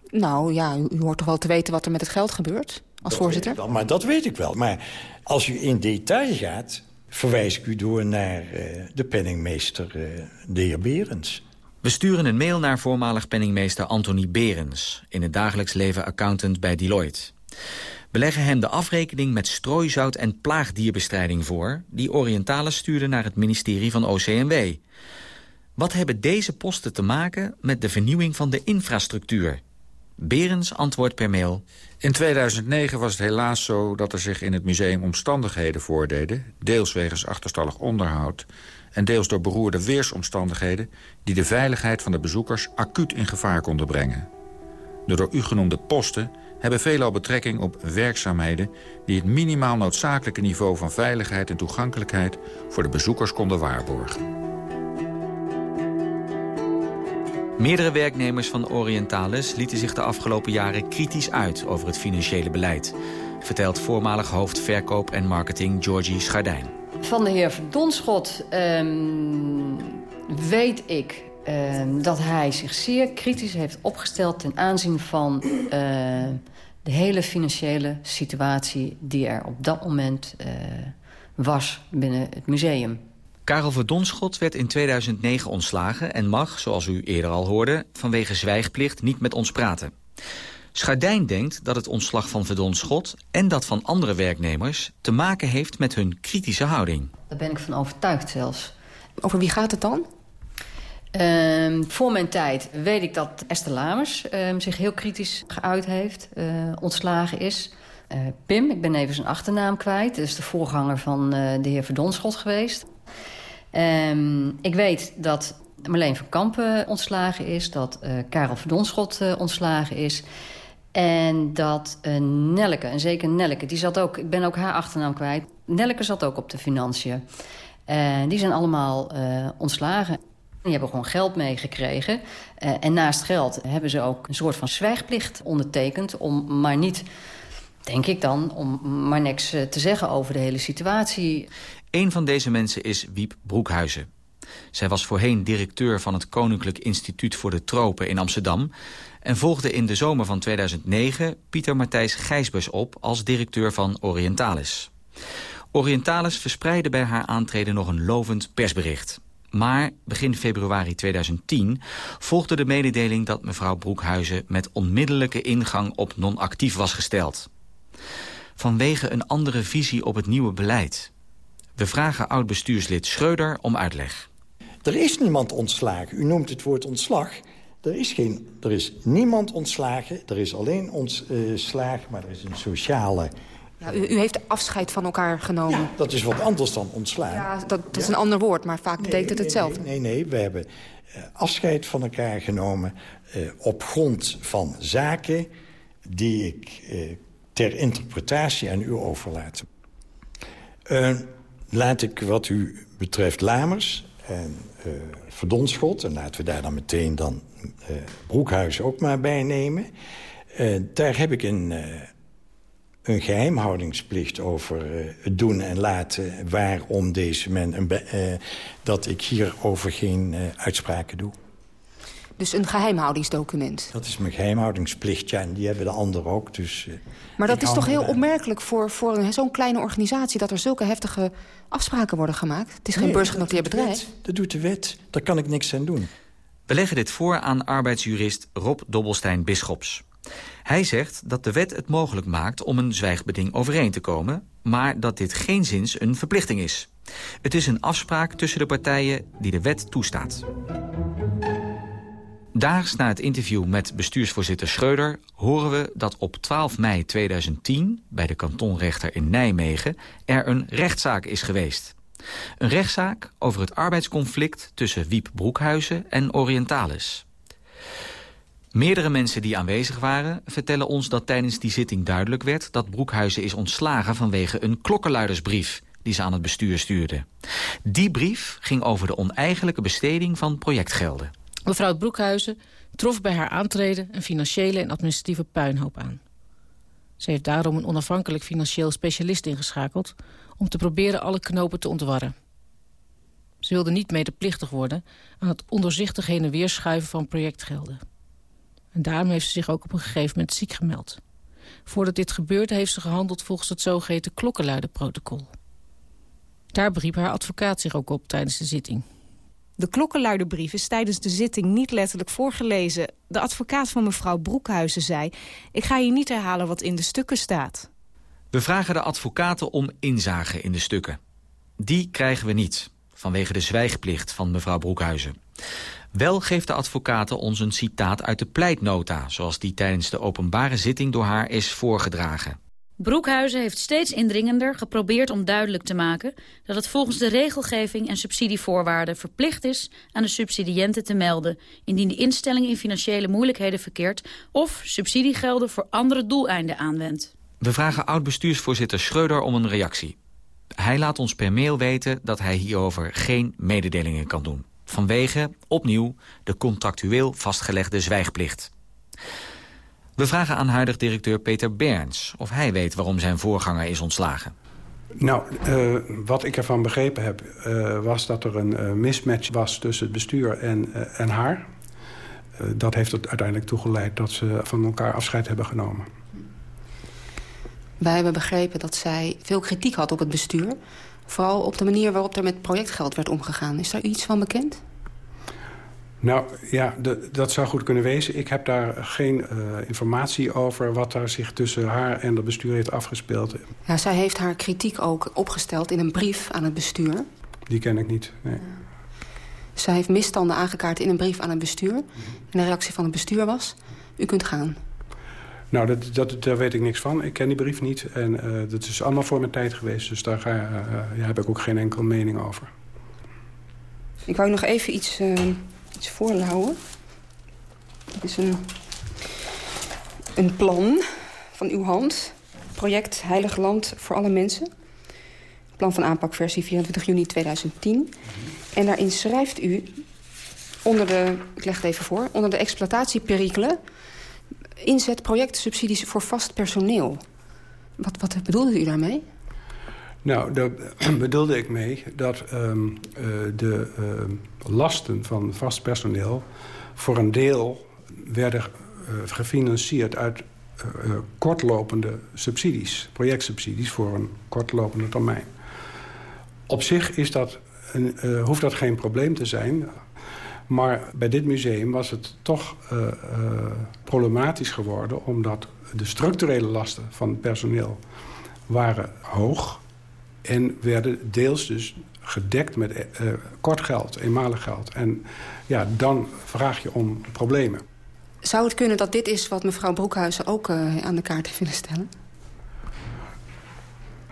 Nou ja, u, u hoort toch wel te weten wat er met het geld gebeurt als dat voorzitter? Wel, maar dat weet ik wel. Maar als u in detail gaat, verwijs ik u door naar uh, de penningmeester, uh, de heer Berends. We sturen een mail naar voormalig penningmeester Anthony Berends... in het dagelijks leven accountant bij Deloitte. We leggen hem de afrekening met strooizout en plaagdierbestrijding voor... die Orientale stuurde naar het ministerie van OCMW. Wat hebben deze posten te maken met de vernieuwing van de infrastructuur? Berends antwoordt per mail. In 2009 was het helaas zo dat er zich in het museum omstandigheden voordeden... deels wegens achterstallig onderhoud... en deels door beroerde weersomstandigheden... die de veiligheid van de bezoekers acuut in gevaar konden brengen. De door u genoemde posten hebben veelal betrekking op werkzaamheden... die het minimaal noodzakelijke niveau van veiligheid en toegankelijkheid... voor de bezoekers konden waarborgen. Meerdere werknemers van Orientalis lieten zich de afgelopen jaren kritisch uit over het financiële beleid. Vertelt voormalig hoofd verkoop en marketing Georgie Schardijn. Van de heer Verdonschot um, weet ik um, dat hij zich zeer kritisch heeft opgesteld... ten aanzien van uh, de hele financiële situatie die er op dat moment uh, was binnen het museum. Karel Verdonschot werd in 2009 ontslagen en mag, zoals u eerder al hoorde... vanwege zwijgplicht niet met ons praten. Schardijn denkt dat het ontslag van Verdonschot en dat van andere werknemers... te maken heeft met hun kritische houding. Daar ben ik van overtuigd zelfs. Over wie gaat het dan? Uh, voor mijn tijd weet ik dat Esther Lamers uh, zich heel kritisch geuit heeft, uh, ontslagen is. Uh, Pim, ik ben even zijn achternaam kwijt, is de voorganger van de heer Verdonschot geweest. Um, ik weet dat Marleen van Kampen ontslagen is. Dat uh, Karel Verdonschot uh, ontslagen is. En dat uh, Nelke, en zeker Nelke, die zat ook... Ik ben ook haar achternaam kwijt. Nelke zat ook op de financiën. Die zijn allemaal ontslagen. Die hebben gewoon geld meegekregen. en naast geld hebben ze ook een soort van zwijgplicht ondertekend... om maar niet denk ik dan, om maar niks te zeggen over de hele situatie. Een van deze mensen is Wiep Broekhuizen. Zij was voorheen directeur van het Koninklijk Instituut voor de Tropen in Amsterdam... en volgde in de zomer van 2009 Pieter Matthijs Gijsbers op als directeur van Orientalis. Orientalis verspreidde bij haar aantreden nog een lovend persbericht. Maar begin februari 2010 volgde de mededeling dat mevrouw Broekhuizen... met onmiddellijke ingang op non-actief was gesteld. Vanwege een andere visie op het nieuwe beleid... We vragen oud-bestuurslid Schreuder om uitleg. Er is niemand ontslagen. U noemt het woord ontslag. Er is, geen, er is niemand ontslagen. Er is alleen ontslagen, maar er is een sociale... Ja, u, u, heeft afscheid van elkaar genomen. Ja, dat is wat anders dan ontslagen. Ja, dat, dat is een ander woord, maar vaak betekent het hetzelfde. Nee, nee, nee, we hebben uh, afscheid van elkaar genomen... Uh, op grond van zaken die ik uh, ter interpretatie aan u overlaat laat ik wat u betreft Lamers en uh, Verdonschot... en laten we daar dan meteen dan uh, Broekhuis ook maar bij nemen... Uh, daar heb ik een, een geheimhoudingsplicht over het doen en laten... waarom deze men... dat ik hierover geen uitspraken doe. Dus een geheimhoudingsdocument. Dat is mijn geheimhoudingsplicht, ja. En die hebben de anderen ook, dus... Maar dat is toch heel opmerkelijk voor, voor zo'n kleine organisatie... dat er zulke heftige afspraken worden gemaakt? Het is geen beursgenoteerd bedrijf. dat doet de wet. Daar kan ik niks aan doen. We leggen dit voor aan arbeidsjurist Rob Dobbelstein-Bisschops. Hij zegt dat de wet het mogelijk maakt om een zwijgbeding overeen te komen... maar dat dit geen zins een verplichting is. Het is een afspraak tussen de partijen die de wet toestaat. Daags na het interview met bestuursvoorzitter Schreuder... horen we dat op 12 mei 2010 bij de kantonrechter in Nijmegen... er een rechtszaak is geweest. Een rechtszaak over het arbeidsconflict tussen Wiep Broekhuizen en Orientalis. Meerdere mensen die aanwezig waren vertellen ons dat tijdens die zitting duidelijk werd... dat Broekhuizen is ontslagen vanwege een klokkenluidersbrief die ze aan het bestuur stuurde. Die brief ging over de oneigenlijke besteding van projectgelden. Mevrouw Broekhuizen trof bij haar aantreden een financiële en administratieve puinhoop aan. Ze heeft daarom een onafhankelijk financieel specialist ingeschakeld... om te proberen alle knopen te ontwarren. Ze wilde niet medeplichtig worden aan het ondoorzichtig heen en weer schuiven van projectgelden. En daarom heeft ze zich ook op een gegeven moment ziek gemeld. Voordat dit gebeurde heeft ze gehandeld volgens het zogeheten klokkenluiderprotocol. Daar beriep haar advocaat zich ook op tijdens de zitting. De klokkenluiderbrief is tijdens de zitting niet letterlijk voorgelezen. De advocaat van mevrouw Broekhuizen zei... ik ga hier niet herhalen wat in de stukken staat. We vragen de advocaten om inzage in de stukken. Die krijgen we niet, vanwege de zwijgplicht van mevrouw Broekhuizen. Wel geeft de advocaten ons een citaat uit de pleitnota... zoals die tijdens de openbare zitting door haar is voorgedragen. Broekhuizen heeft steeds indringender geprobeerd om duidelijk te maken... dat het volgens de regelgeving en subsidievoorwaarden verplicht is... aan de subsidiënten te melden... indien de instelling in financiële moeilijkheden verkeert... of subsidiegelden voor andere doeleinden aanwendt. We vragen oud-bestuursvoorzitter Schreuder om een reactie. Hij laat ons per mail weten dat hij hierover geen mededelingen kan doen. Vanwege, opnieuw, de contractueel vastgelegde zwijgplicht. We vragen aan huidig directeur Peter Berns of hij weet waarom zijn voorganger is ontslagen. Nou, uh, wat ik ervan begrepen heb, uh, was dat er een uh, mismatch was tussen het bestuur en, en haar. dat heeft er uiteindelijk toegeleid dat ze van elkaar afscheid hebben genomen. Wij hebben begrepen dat zij veel kritiek had op het bestuur. Vooral op de manier waarop er met projectgeld werd omgegaan. Is daar iets van bekend? Nou ja, dat zou goed kunnen wezen. Ik heb daar geen uh, informatie over wat er zich tussen haar en het bestuur heeft afgespeeld. Ja, zij heeft haar kritiek ook opgesteld in een brief aan het bestuur. Die ken ik niet, nee. Zij heeft misstanden aangekaart in een brief aan het bestuur. En de reactie van het bestuur was, u kunt gaan. Nou, dat, dat, daar weet ik niks van. Ik ken die brief niet. En uh, dat is allemaal voor mijn tijd geweest. Dus daar ga, uh, ja, heb ik ook geen enkele mening over. Ik wou nog even iets iets voorhouden. Dit is een, een plan van uw hand. Project Heilig Land voor alle mensen. Plan van aanpak versie 24 juni 2010. En daarin schrijft u onder de, ik leg het even voor, onder de exploitatieperikelen inzet projectsubsidies voor vast personeel. Wat, wat bedoelde u daarmee? Nou, daar bedoelde ik mee dat um, uh, de uh, lasten van vast personeel... voor een deel werden uh, gefinancierd uit kortlopende subsidies. Projectsubsidies voor een kortlopende termijn. Op zich is dat een, hoeft dat geen probleem te zijn... Maar bij dit museum was het toch problematisch geworden... omdat de structurele lasten van personeel waren hoog en werden deels dus gedekt met uh, kort geld, eenmalig geld. En ja, dan vraag je om problemen. Zou het kunnen dat dit is wat mevrouw Broekhuizen ook uh, aan de kaart heeft willen stellen?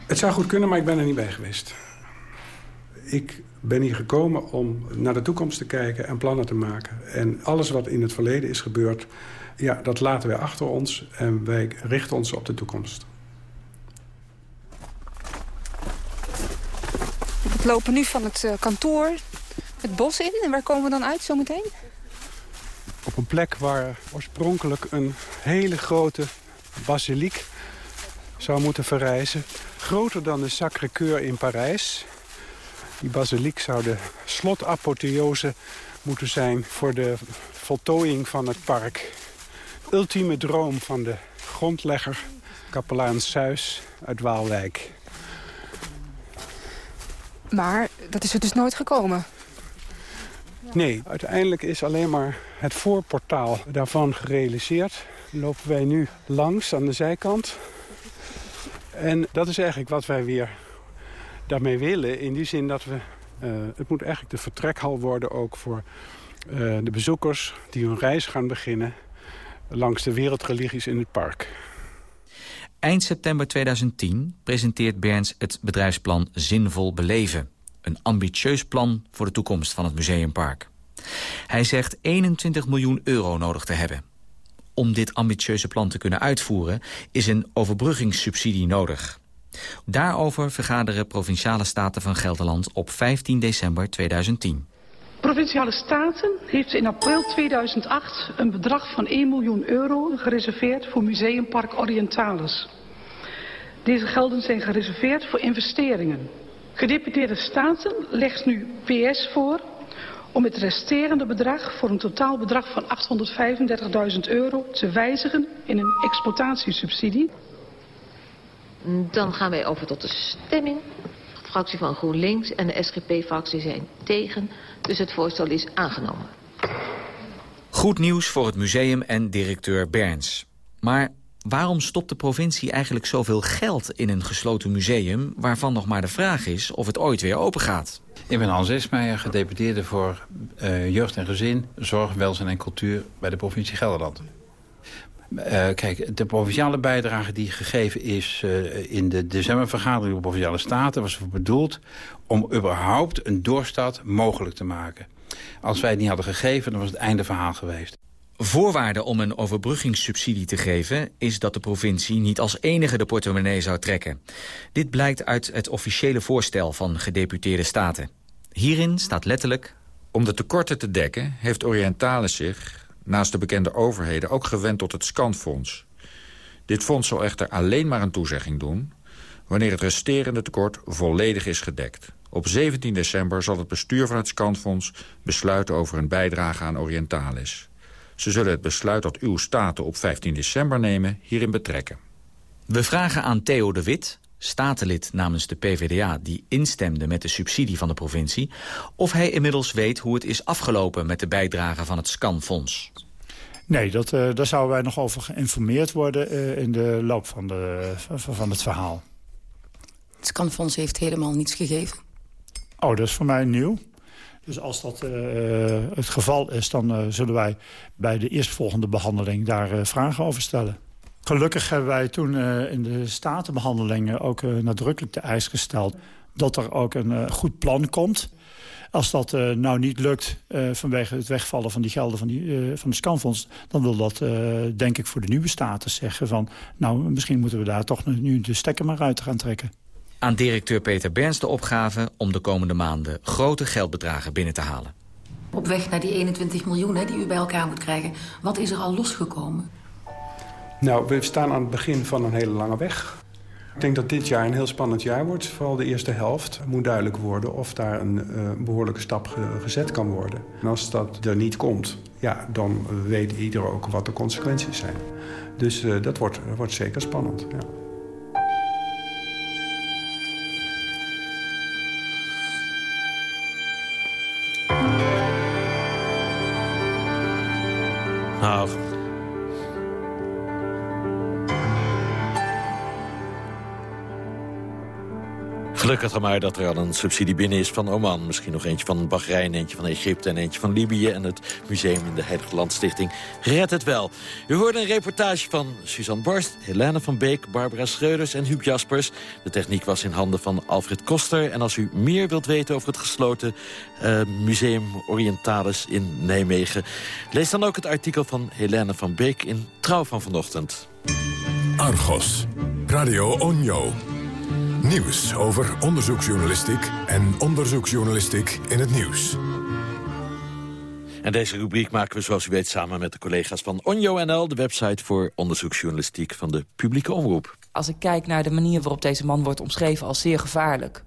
Het zou goed kunnen, maar ik ben er niet bij geweest. Ik ben hier gekomen om naar de toekomst te kijken en plannen te maken. En alles wat in het verleden is gebeurd, ja, dat laten wij achter ons. En wij richten ons op de toekomst. Lopen nu van het uh, kantoor het bos in. En waar komen we dan uit zometeen? Op een plek waar oorspronkelijk een hele grote basiliek zou moeten verrijzen. Groter dan de Sacré-Cœur in Parijs. Die basiliek zou de slotapotheose moeten zijn voor de voltooiing van het park. Ultieme droom van de grondlegger, kapelaan Suis uit Waalwijk. Maar dat is er dus nooit gekomen. Nee, uiteindelijk is alleen maar het voorportaal daarvan gerealiseerd. lopen wij nu langs aan de zijkant. En dat is eigenlijk wat wij weer daarmee willen. In die zin dat we... Uh, het moet eigenlijk de vertrekhal worden ook voor uh, de bezoekers... die hun reis gaan beginnen langs de wereldreligies in het park. Eind september 2010 presenteert Berns het bedrijfsplan Zinvol Beleven. Een ambitieus plan voor de toekomst van het museumpark. Hij zegt 21 miljoen euro nodig te hebben. Om dit ambitieuze plan te kunnen uitvoeren is een overbruggingssubsidie nodig. Daarover vergaderen Provinciale Staten van Gelderland op 15 december 2010. Provinciale Staten heeft in april 2008 een bedrag van 1 miljoen euro gereserveerd voor Museumpark Orientalis. Deze gelden zijn gereserveerd voor investeringen. Gedeputeerde Staten legt nu PS voor om het resterende bedrag voor een totaal bedrag van 835.000 euro te wijzigen in een exploitatiesubsidie. Dan gaan wij over tot de stemming. De fractie van GroenLinks en de SGP-fractie zijn tegen, dus het voorstel is aangenomen. Goed nieuws voor het museum en directeur Berns. Maar waarom stopt de provincie eigenlijk zoveel geld in een gesloten museum... waarvan nog maar de vraag is of het ooit weer open gaat? Ik ben Hans Esmeijer, gedeputeerde voor uh, jeugd en gezin... zorg, welzijn en cultuur bij de provincie Gelderland. Uh, kijk, de provinciale bijdrage die gegeven is uh, in de decembervergadering van de Provinciale Staten... was bedoeld om überhaupt een doorstart mogelijk te maken. Als wij het niet hadden gegeven, dan was het einde verhaal geweest. Voorwaarde om een overbruggingssubsidie te geven... is dat de provincie niet als enige de portemonnee zou trekken. Dit blijkt uit het officiële voorstel van gedeputeerde staten. Hierin staat letterlijk... Om de tekorten te dekken heeft Orientalis zich, naast de bekende overheden... ook gewend tot het Scanfonds. Dit fonds zal echter alleen maar een toezegging doen... wanneer het resterende tekort volledig is gedekt. Op 17 december zal het bestuur van het Scanfonds besluiten over een bijdrage aan Orientalis... Ze zullen het besluit dat uw staten op 15 december nemen hierin betrekken. We vragen aan Theo de Wit, statenlid namens de PvdA... die instemde met de subsidie van de provincie... of hij inmiddels weet hoe het is afgelopen met de bijdrage van het SCAN-fonds. Nee, dat, uh, daar zouden wij nog over geïnformeerd worden uh, in de loop van, de, van het verhaal. Het SCAN-fonds heeft helemaal niets gegeven. Oh, dat is voor mij nieuw. Dus als dat uh, het geval is, dan uh, zullen wij bij de eerstvolgende behandeling daar uh, vragen over stellen. Gelukkig hebben wij toen in de statenbehandelingen ook nadrukkelijk de eis gesteld... dat er ook een goed plan komt. Als dat nou niet lukt vanwege het wegvallen van die gelden van, die, van de scanfonds... dan wil dat, denk ik, voor de nieuwe staten zeggen van... nou, misschien moeten we daar toch nu de stekker maar uit gaan trekken aan directeur Peter Berns de opgave om de komende maanden grote geldbedragen binnen te halen. Op weg naar die 21 miljoen hè, die u bij elkaar moet krijgen, wat is er al losgekomen? Nou, we staan aan het begin van een hele lange weg. Ik denk dat dit jaar een heel spannend jaar wordt. Vooral de eerste helft moet duidelijk worden of daar een uh, behoorlijke stap ge gezet kan worden. En als dat er niet komt, ja, dan weet ieder ook wat de consequenties zijn. Dus uh, dat wordt, wordt zeker spannend, ja. Nou, Gelukkig maar dat er al een subsidie binnen is van Oman. Misschien nog eentje van Bahrein, eentje van Egypte en eentje van Libië. En het museum in de Heilige Landstichting redt het wel. U hoorde een reportage van Suzanne Borst, Helene van Beek, Barbara Schreuders en Huub Jaspers. De techniek was in handen van Alfred Koster. En als u meer wilt weten over het gesloten uh, Museum Orientalis in Nijmegen... lees dan ook het artikel van Helene van Beek in Trouw van vanochtend. Argos, Radio Onjo. Nieuws over onderzoeksjournalistiek en onderzoeksjournalistiek in het nieuws. En deze rubriek maken we zoals u weet samen met de collega's van OnJo.nl... de website voor onderzoeksjournalistiek van de publieke omroep. Als ik kijk naar de manier waarop deze man wordt omschreven als zeer gevaarlijk...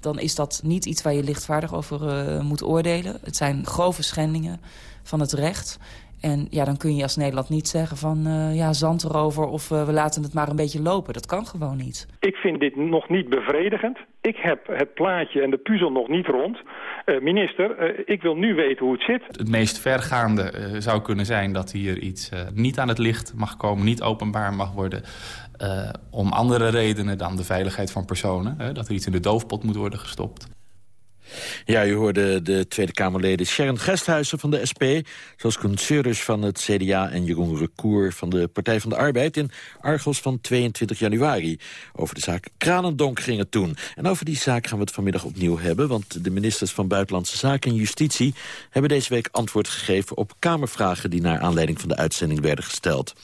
dan is dat niet iets waar je lichtvaardig over uh, moet oordelen. Het zijn grove schendingen van het recht. En ja, dan kun je als Nederland niet zeggen van uh, ja, zand erover of uh, we laten het maar een beetje lopen. Dat kan gewoon niet. Ik vind dit nog niet bevredigend. Ik heb het plaatje en de puzzel nog niet rond. Uh, minister, ik wil nu weten hoe het zit. Het meest vergaande zou kunnen zijn dat hier iets niet aan het licht mag komen, niet openbaar mag worden. om andere redenen dan de veiligheid van personen. dat er iets in de doofpot moet worden gestopt. Ja, u hoorde de Tweede Kamerleden Sharon Gesthuizen van de SP... zoals Koen Seurus van het CDA en Jeroen Recour van de Partij van de Arbeid... in Argos van 22 januari. Over de zaak Kranendonk ging het toen. En over die zaak gaan we het vanmiddag opnieuw hebben... want de ministers van Buitenlandse Zaken en Justitie... hebben deze week antwoord gegeven op Kamervragen... die naar aanleiding van de uitzending werden gesteld.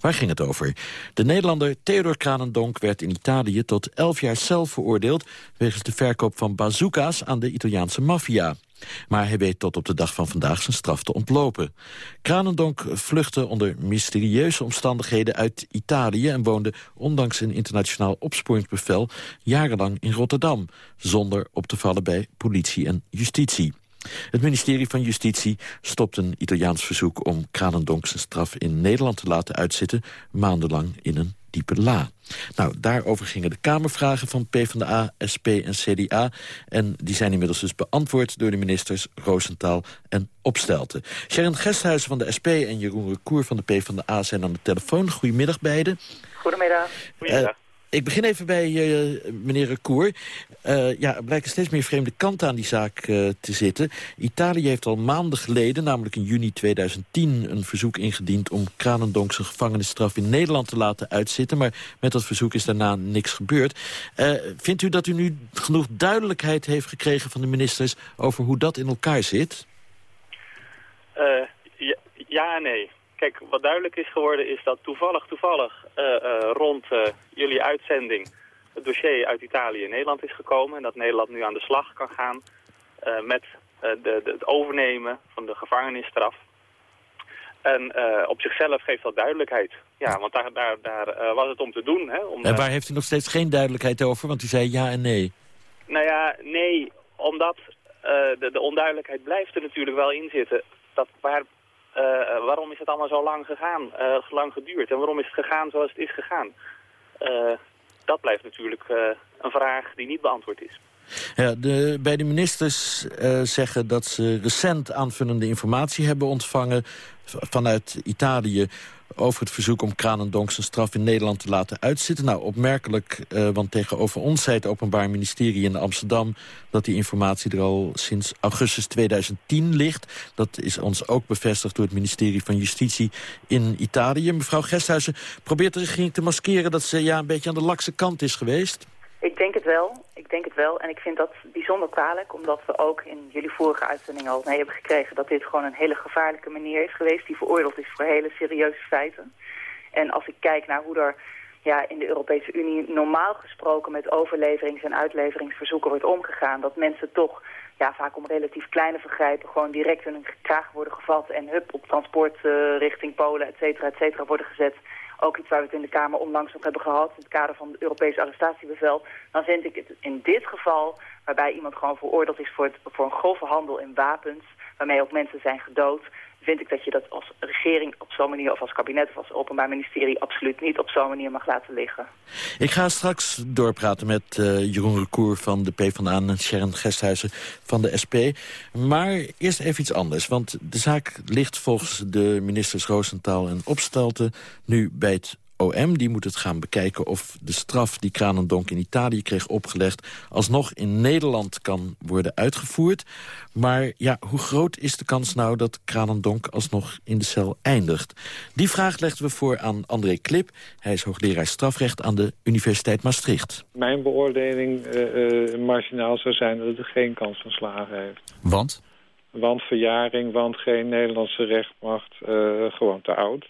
Waar ging het over? De Nederlander Theodor Kranendonk werd in Italië tot 11 jaar cel veroordeeld... wegens de verkoop van bazooka's aan de Italiaanse maffia. Maar hij weet tot op de dag van vandaag zijn straf te ontlopen. Kranendonk vluchtte onder mysterieuze omstandigheden uit Italië... en woonde ondanks een internationaal opsporingsbevel jarenlang in Rotterdam... zonder op te vallen bij politie en justitie. Het ministerie van Justitie stopt een Italiaans verzoek om Kranendonk zijn straf in Nederland te laten uitzitten, maandenlang in een diepe la. Nou, daarover gingen de Kamervragen van PvdA, SP en CDA. En die zijn inmiddels dus beantwoord door de ministers Roosentaal en Opstelten. Sharon Gesthuizen van de SP en Jeroen Recour van de PvdA zijn aan de telefoon. Goedemiddag beiden. Goedemiddag. Goedemiddag. Uh, ik begin even bij uh, meneer Recour. Uh, ja, er blijken steeds meer vreemde kanten aan die zaak uh, te zitten. Italië heeft al maanden geleden, namelijk in juni 2010... een verzoek ingediend om Kranendonk zijn gevangenisstraf in Nederland te laten uitzitten. Maar met dat verzoek is daarna niks gebeurd. vindt u dat u nu genoeg duidelijkheid heeft gekregen van de ministers... over hoe dat in elkaar zit? ja en nee. Kijk, wat duidelijk is geworden is dat toevallig, toevallig uh, uh, rond uh, jullie uitzending het dossier uit Italië in Nederland is gekomen. En dat Nederland nu aan de slag kan gaan met de, de, het overnemen van de gevangenisstraf. En op zichzelf geeft dat duidelijkheid. Ja, want daar, daar, daar was het om te doen. Hè, om en waar heeft u nog steeds geen duidelijkheid over? Want u zei ja en nee. Nou ja, nee, omdat de, de onduidelijkheid blijft er natuurlijk wel in zitten. Dat waar waarom is het allemaal zo lang gegaan, uh, lang geduurd? En waarom is het gegaan zoals het is gegaan? Uh, dat blijft natuurlijk een vraag die niet beantwoord is. Ja, de, bij de ministers zeggen dat ze recent aanvullende informatie hebben ontvangen vanuit Italië over het verzoek om Kranendonk straf in Nederland te laten uitzitten. Nou, opmerkelijk, uh, want tegenover ons zei het Openbaar Ministerie in Amsterdam... dat die informatie er al sinds augustus 2010 ligt. Dat is ons ook bevestigd door het ministerie van Justitie in Italië. Mevrouw Gesthuizen probeert de regering te maskeren... dat ze ja, een beetje aan de lakse kant is geweest. Ik denk het wel. Ik denk het wel. En ik vind dat bijzonder kwalijk, omdat we ook in jullie vorige uitzending al mee hebben gekregen dat dit gewoon een hele gevaarlijke manier is geweest, die veroordeeld is voor hele serieuze feiten. En als ik kijk naar hoe er ja, in de Europese Unie normaal gesproken met overleverings- en uitleveringsverzoeken wordt omgegaan, dat mensen toch ja, vaak om relatief kleine vergrijpen gewoon direct in hun kraag worden gevat en hup op transport uh, richting Polen, et cetera, et cetera, worden gezet ook iets waar we het in de Kamer onlangs nog hebben gehad... in het kader van het Europese arrestatiebevel... dan vind ik het in dit geval, waarbij iemand gewoon veroordeeld is... voor, het, voor een grove handel in wapens, waarmee ook mensen zijn gedood vind ik dat je dat als regering op zo'n manier... of als kabinet of als openbaar ministerie absoluut niet op zo'n manier mag laten liggen. Ik ga straks doorpraten met uh, Jeroen Recour van de PvdA... en Sharon Gesthuizen van de SP. Maar eerst even iets anders. Want de zaak ligt volgens de ministers Roosentaal en Opstelten... nu bij het OM die moet het gaan bekijken of de straf die Kranendonk in Italië kreeg opgelegd... alsnog in Nederland kan worden uitgevoerd. Maar ja, hoe groot is de kans nou dat Kranendonk alsnog in de cel eindigt? Die vraag legden we voor aan André Klip. Hij is hoogleraar strafrecht aan de Universiteit Maastricht. Mijn beoordeling uh, uh, marginaal zou zijn dat het geen kans van slagen heeft. Want? Want verjaring, want geen Nederlandse rechtmacht, uh, gewoon te oud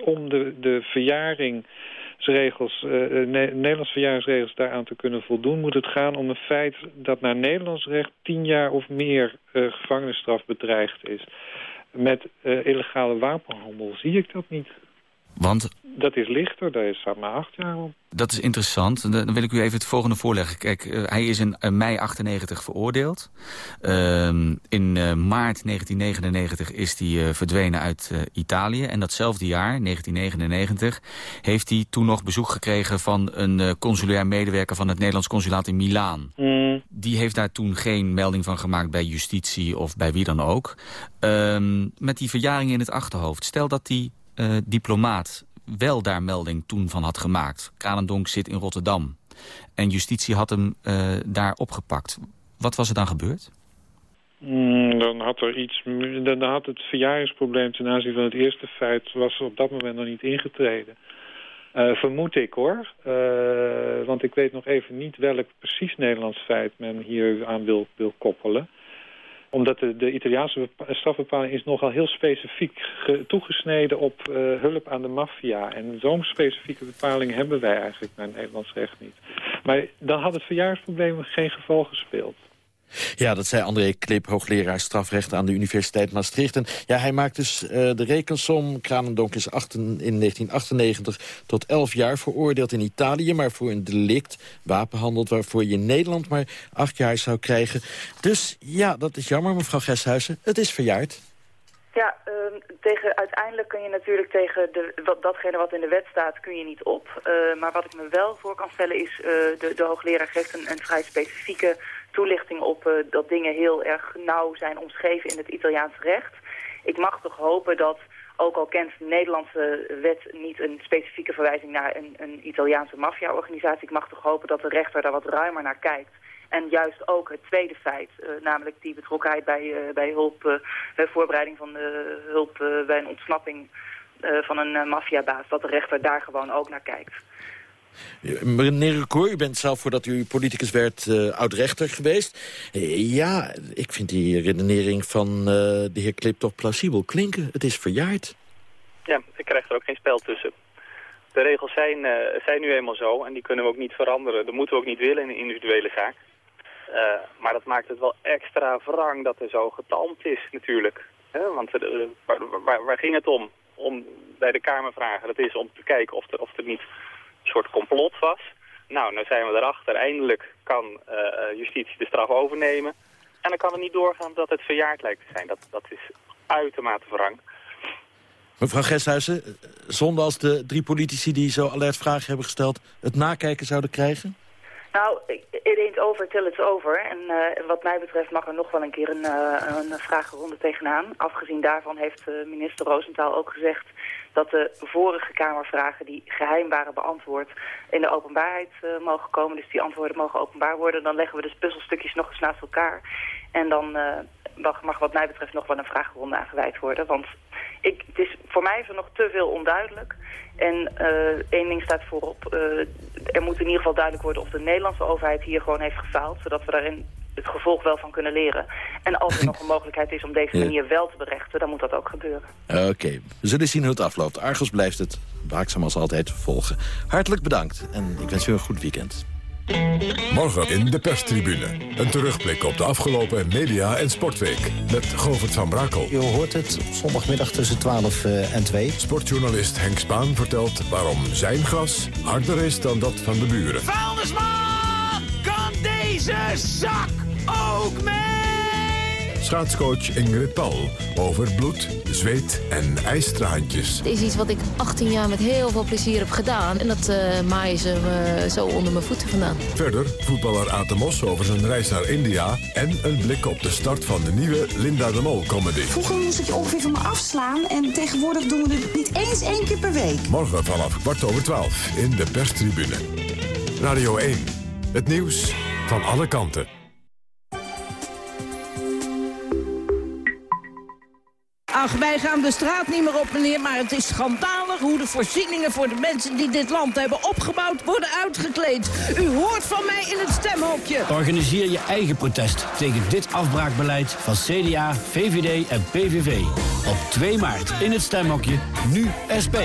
om de, de verjaringsregels, uh, Nederlandse verjaringsregels daaraan te kunnen voldoen... moet het gaan om een feit dat naar Nederlands recht tien jaar of meer uh, gevangenisstraf bedreigd is. Met illegale wapenhandel zie ik dat niet. Want dat is lichter, daar staat maar acht jaar op. Dat is interessant. Dan wil ik u even het volgende voorleggen. Kijk, uh, hij is in uh, mei 98 veroordeeld. Uh, in maart 1999 is hij verdwenen uit Italië. En datzelfde jaar, 1999, heeft hij toen nog bezoek gekregen... van een consulair medewerker van het Nederlands consulaat in Milaan. Mm. Die heeft daar toen geen melding van gemaakt bij justitie of bij wie dan ook. Ehm, met die verjaring in het achterhoofd. Stel dat die diplomaat wel daar melding toen van had gemaakt. Kralendonk zit in Rotterdam. En justitie had hem uh, daar opgepakt. Wat was er dan gebeurd? Mm, dan had er iets. Dan had het verjaringsprobleem ten aanzien van het eerste feit was op dat moment nog niet ingetreden. Uh, vermoed ik hoor. Want ik weet nog even niet welk precies Nederlands feit men hier aan wil, wil koppelen omdat de, de Italiaanse strafbepaling is nogal heel specifiek toegesneden op uh, hulp aan de maffia. En zo'n specifieke bepaling hebben wij eigenlijk naar Nederlands recht niet. Maar dan had het verjaarsprobleem geen geval gespeeld. Ja, dat zei André Klip, hoogleraar strafrecht aan de Universiteit Maastricht. En ja, hij maakt dus uh, de rekensom. Kranendonk is achten, in 1998 tot 11 jaar veroordeeld in Italië... maar voor een delict, wapenhandel, waarvoor je in Nederland maar acht jaar zou krijgen. Dus ja, dat is jammer, mevrouw Gesthuizen. Het is verjaard. Ja, uh, tegen, uiteindelijk kun je natuurlijk tegen de, wat, datgene wat in de wet staat, kun je niet op. Uh, maar wat ik me wel voor kan stellen is, uh, de, de hoogleraar geeft een, een vrij specifieke toelichting op uh, dat dingen heel erg nauw zijn omschreven in het Italiaans recht. Ik mag toch hopen dat, ook al kent de Nederlandse wet niet een specifieke verwijzing naar een, een Italiaanse maffiaorganisatie, ik mag toch hopen dat de rechter daar wat ruimer naar kijkt. En juist ook het tweede feit, uh, namelijk die betrokkenheid bij, uh, bij hulp, bij voorbereiding van de hulp bij een ontsnapping van een maffiabaas, dat de rechter daar gewoon ook naar kijkt. Meneer Recour, u bent zelf voordat u politicus werd uh, oud-rechter geweest. Uh, ja, ik vind die redenering van uh, de heer Klip toch plausibel klinken. Het is verjaard. Ja, ik krijg er ook geen spel tussen. De regels zijn, zijn nu eenmaal zo en die kunnen we ook niet veranderen. Dat moeten we ook niet willen in een individuele zaak. maar dat maakt het wel extra wrang dat er zo getalmd is natuurlijk. want waar, waar, ging het om? Om bij de Kamervragen. Dat is om te kijken of of er niet soort complot was. Nou, nu zijn we erachter. Eindelijk kan uh, justitie de straf overnemen. En dan kan het niet doorgaan dat het verjaard lijkt te zijn. Dat, dat is uitermate wrang. Mevrouw Gesthuizen, zonder als de drie politici die zo alert vragen hebben gesteld... het nakijken zouden krijgen? Nou, it ain't over till it's over. En uh, wat mij betreft mag er nog wel een keer een, uh, een vragenronde tegenaan. Afgezien daarvan heeft uh, minister Roosentaal ook gezegd dat de vorige Kamervragen die geheim waren beantwoord in de openbaarheid uh, mogen komen. Dus die antwoorden mogen openbaar worden. Dan leggen we dus puzzelstukjes nog eens naast elkaar. En dan mag wat mij betreft nog wel een vragenronde aangeweid worden. Want ik, het is, voor mij is er nog te veel onduidelijk. En uh, één ding staat voorop. er moet in ieder geval duidelijk worden of de Nederlandse overheid hier gewoon heeft gefaald. Zodat we daarin het gevolg wel van kunnen leren. En als er nog een mogelijkheid is om deze manier wel te berechten, dan moet dat ook gebeuren. Oké, we zullen zien hoe het afloopt. Argos blijft het waakzaam als altijd volgen. Hartelijk bedankt en ik wens u een goed weekend. Morgen in de perstribune. Een terugblik op de afgelopen media- en sportweek. Met Govert van Brakel. Je hoort het zondagmiddag tussen 12 uh, en 2. Sportjournalist Henk Spaan vertelt waarom zijn gras harder is dan dat van de buren. Vuilnisman, kan deze zak ook mee! Schaatscoach Ingrid Paul over bloed, zweet en ijstraantjes. Het is iets wat ik 18 jaar met heel veel plezier heb gedaan. En dat uh, maaien ze me zo onder mijn voeten vandaan. Verder voetballer Aad de Mos over zijn reis naar India... en een blik op de start van de nieuwe Linda de Mol comedy. Vroeger moest ik je ongeveer van me afslaan... en tegenwoordig doen we het niet eens één keer per week. Morgen vanaf kwart over twaalf in de perstribune. Radio 1, het nieuws van alle kanten. Wij gaan de straat niet meer op, meneer, maar het is schandalig hoe de voorzieningen voor de mensen die dit land hebben opgebouwd worden uitgekleed. U hoort van mij in het stemhokje. Organiseer je eigen protest tegen dit afbraakbeleid van CDA, VVD en PVV. Op 2 maart in het stemhokje, nu SP.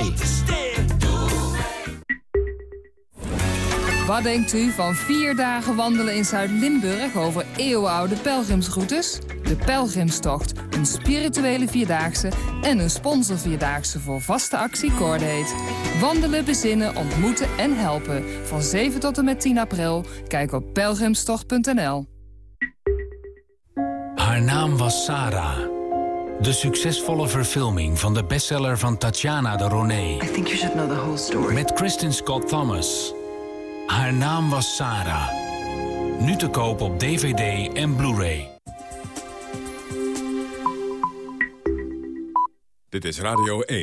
Wat denkt u van vier dagen wandelen in Zuid-Limburg over eeuwenoude pelgrimsroutes? De Pelgrimstocht, een spirituele vierdaagse en een sponsorvierdaagse voor vaste actie Cordate. Wandelen, bezinnen, ontmoeten en helpen. Van 7 tot en met 10 april. Kijk op pelgrimstocht.nl. Haar naam was Sarah. De succesvolle verfilming van de bestseller van Tatjana de Roné. Met Kristen Scott Thomas. Haar naam was Sarah. Nu te koop op DVD en Blu-ray. Dit is Radio 1.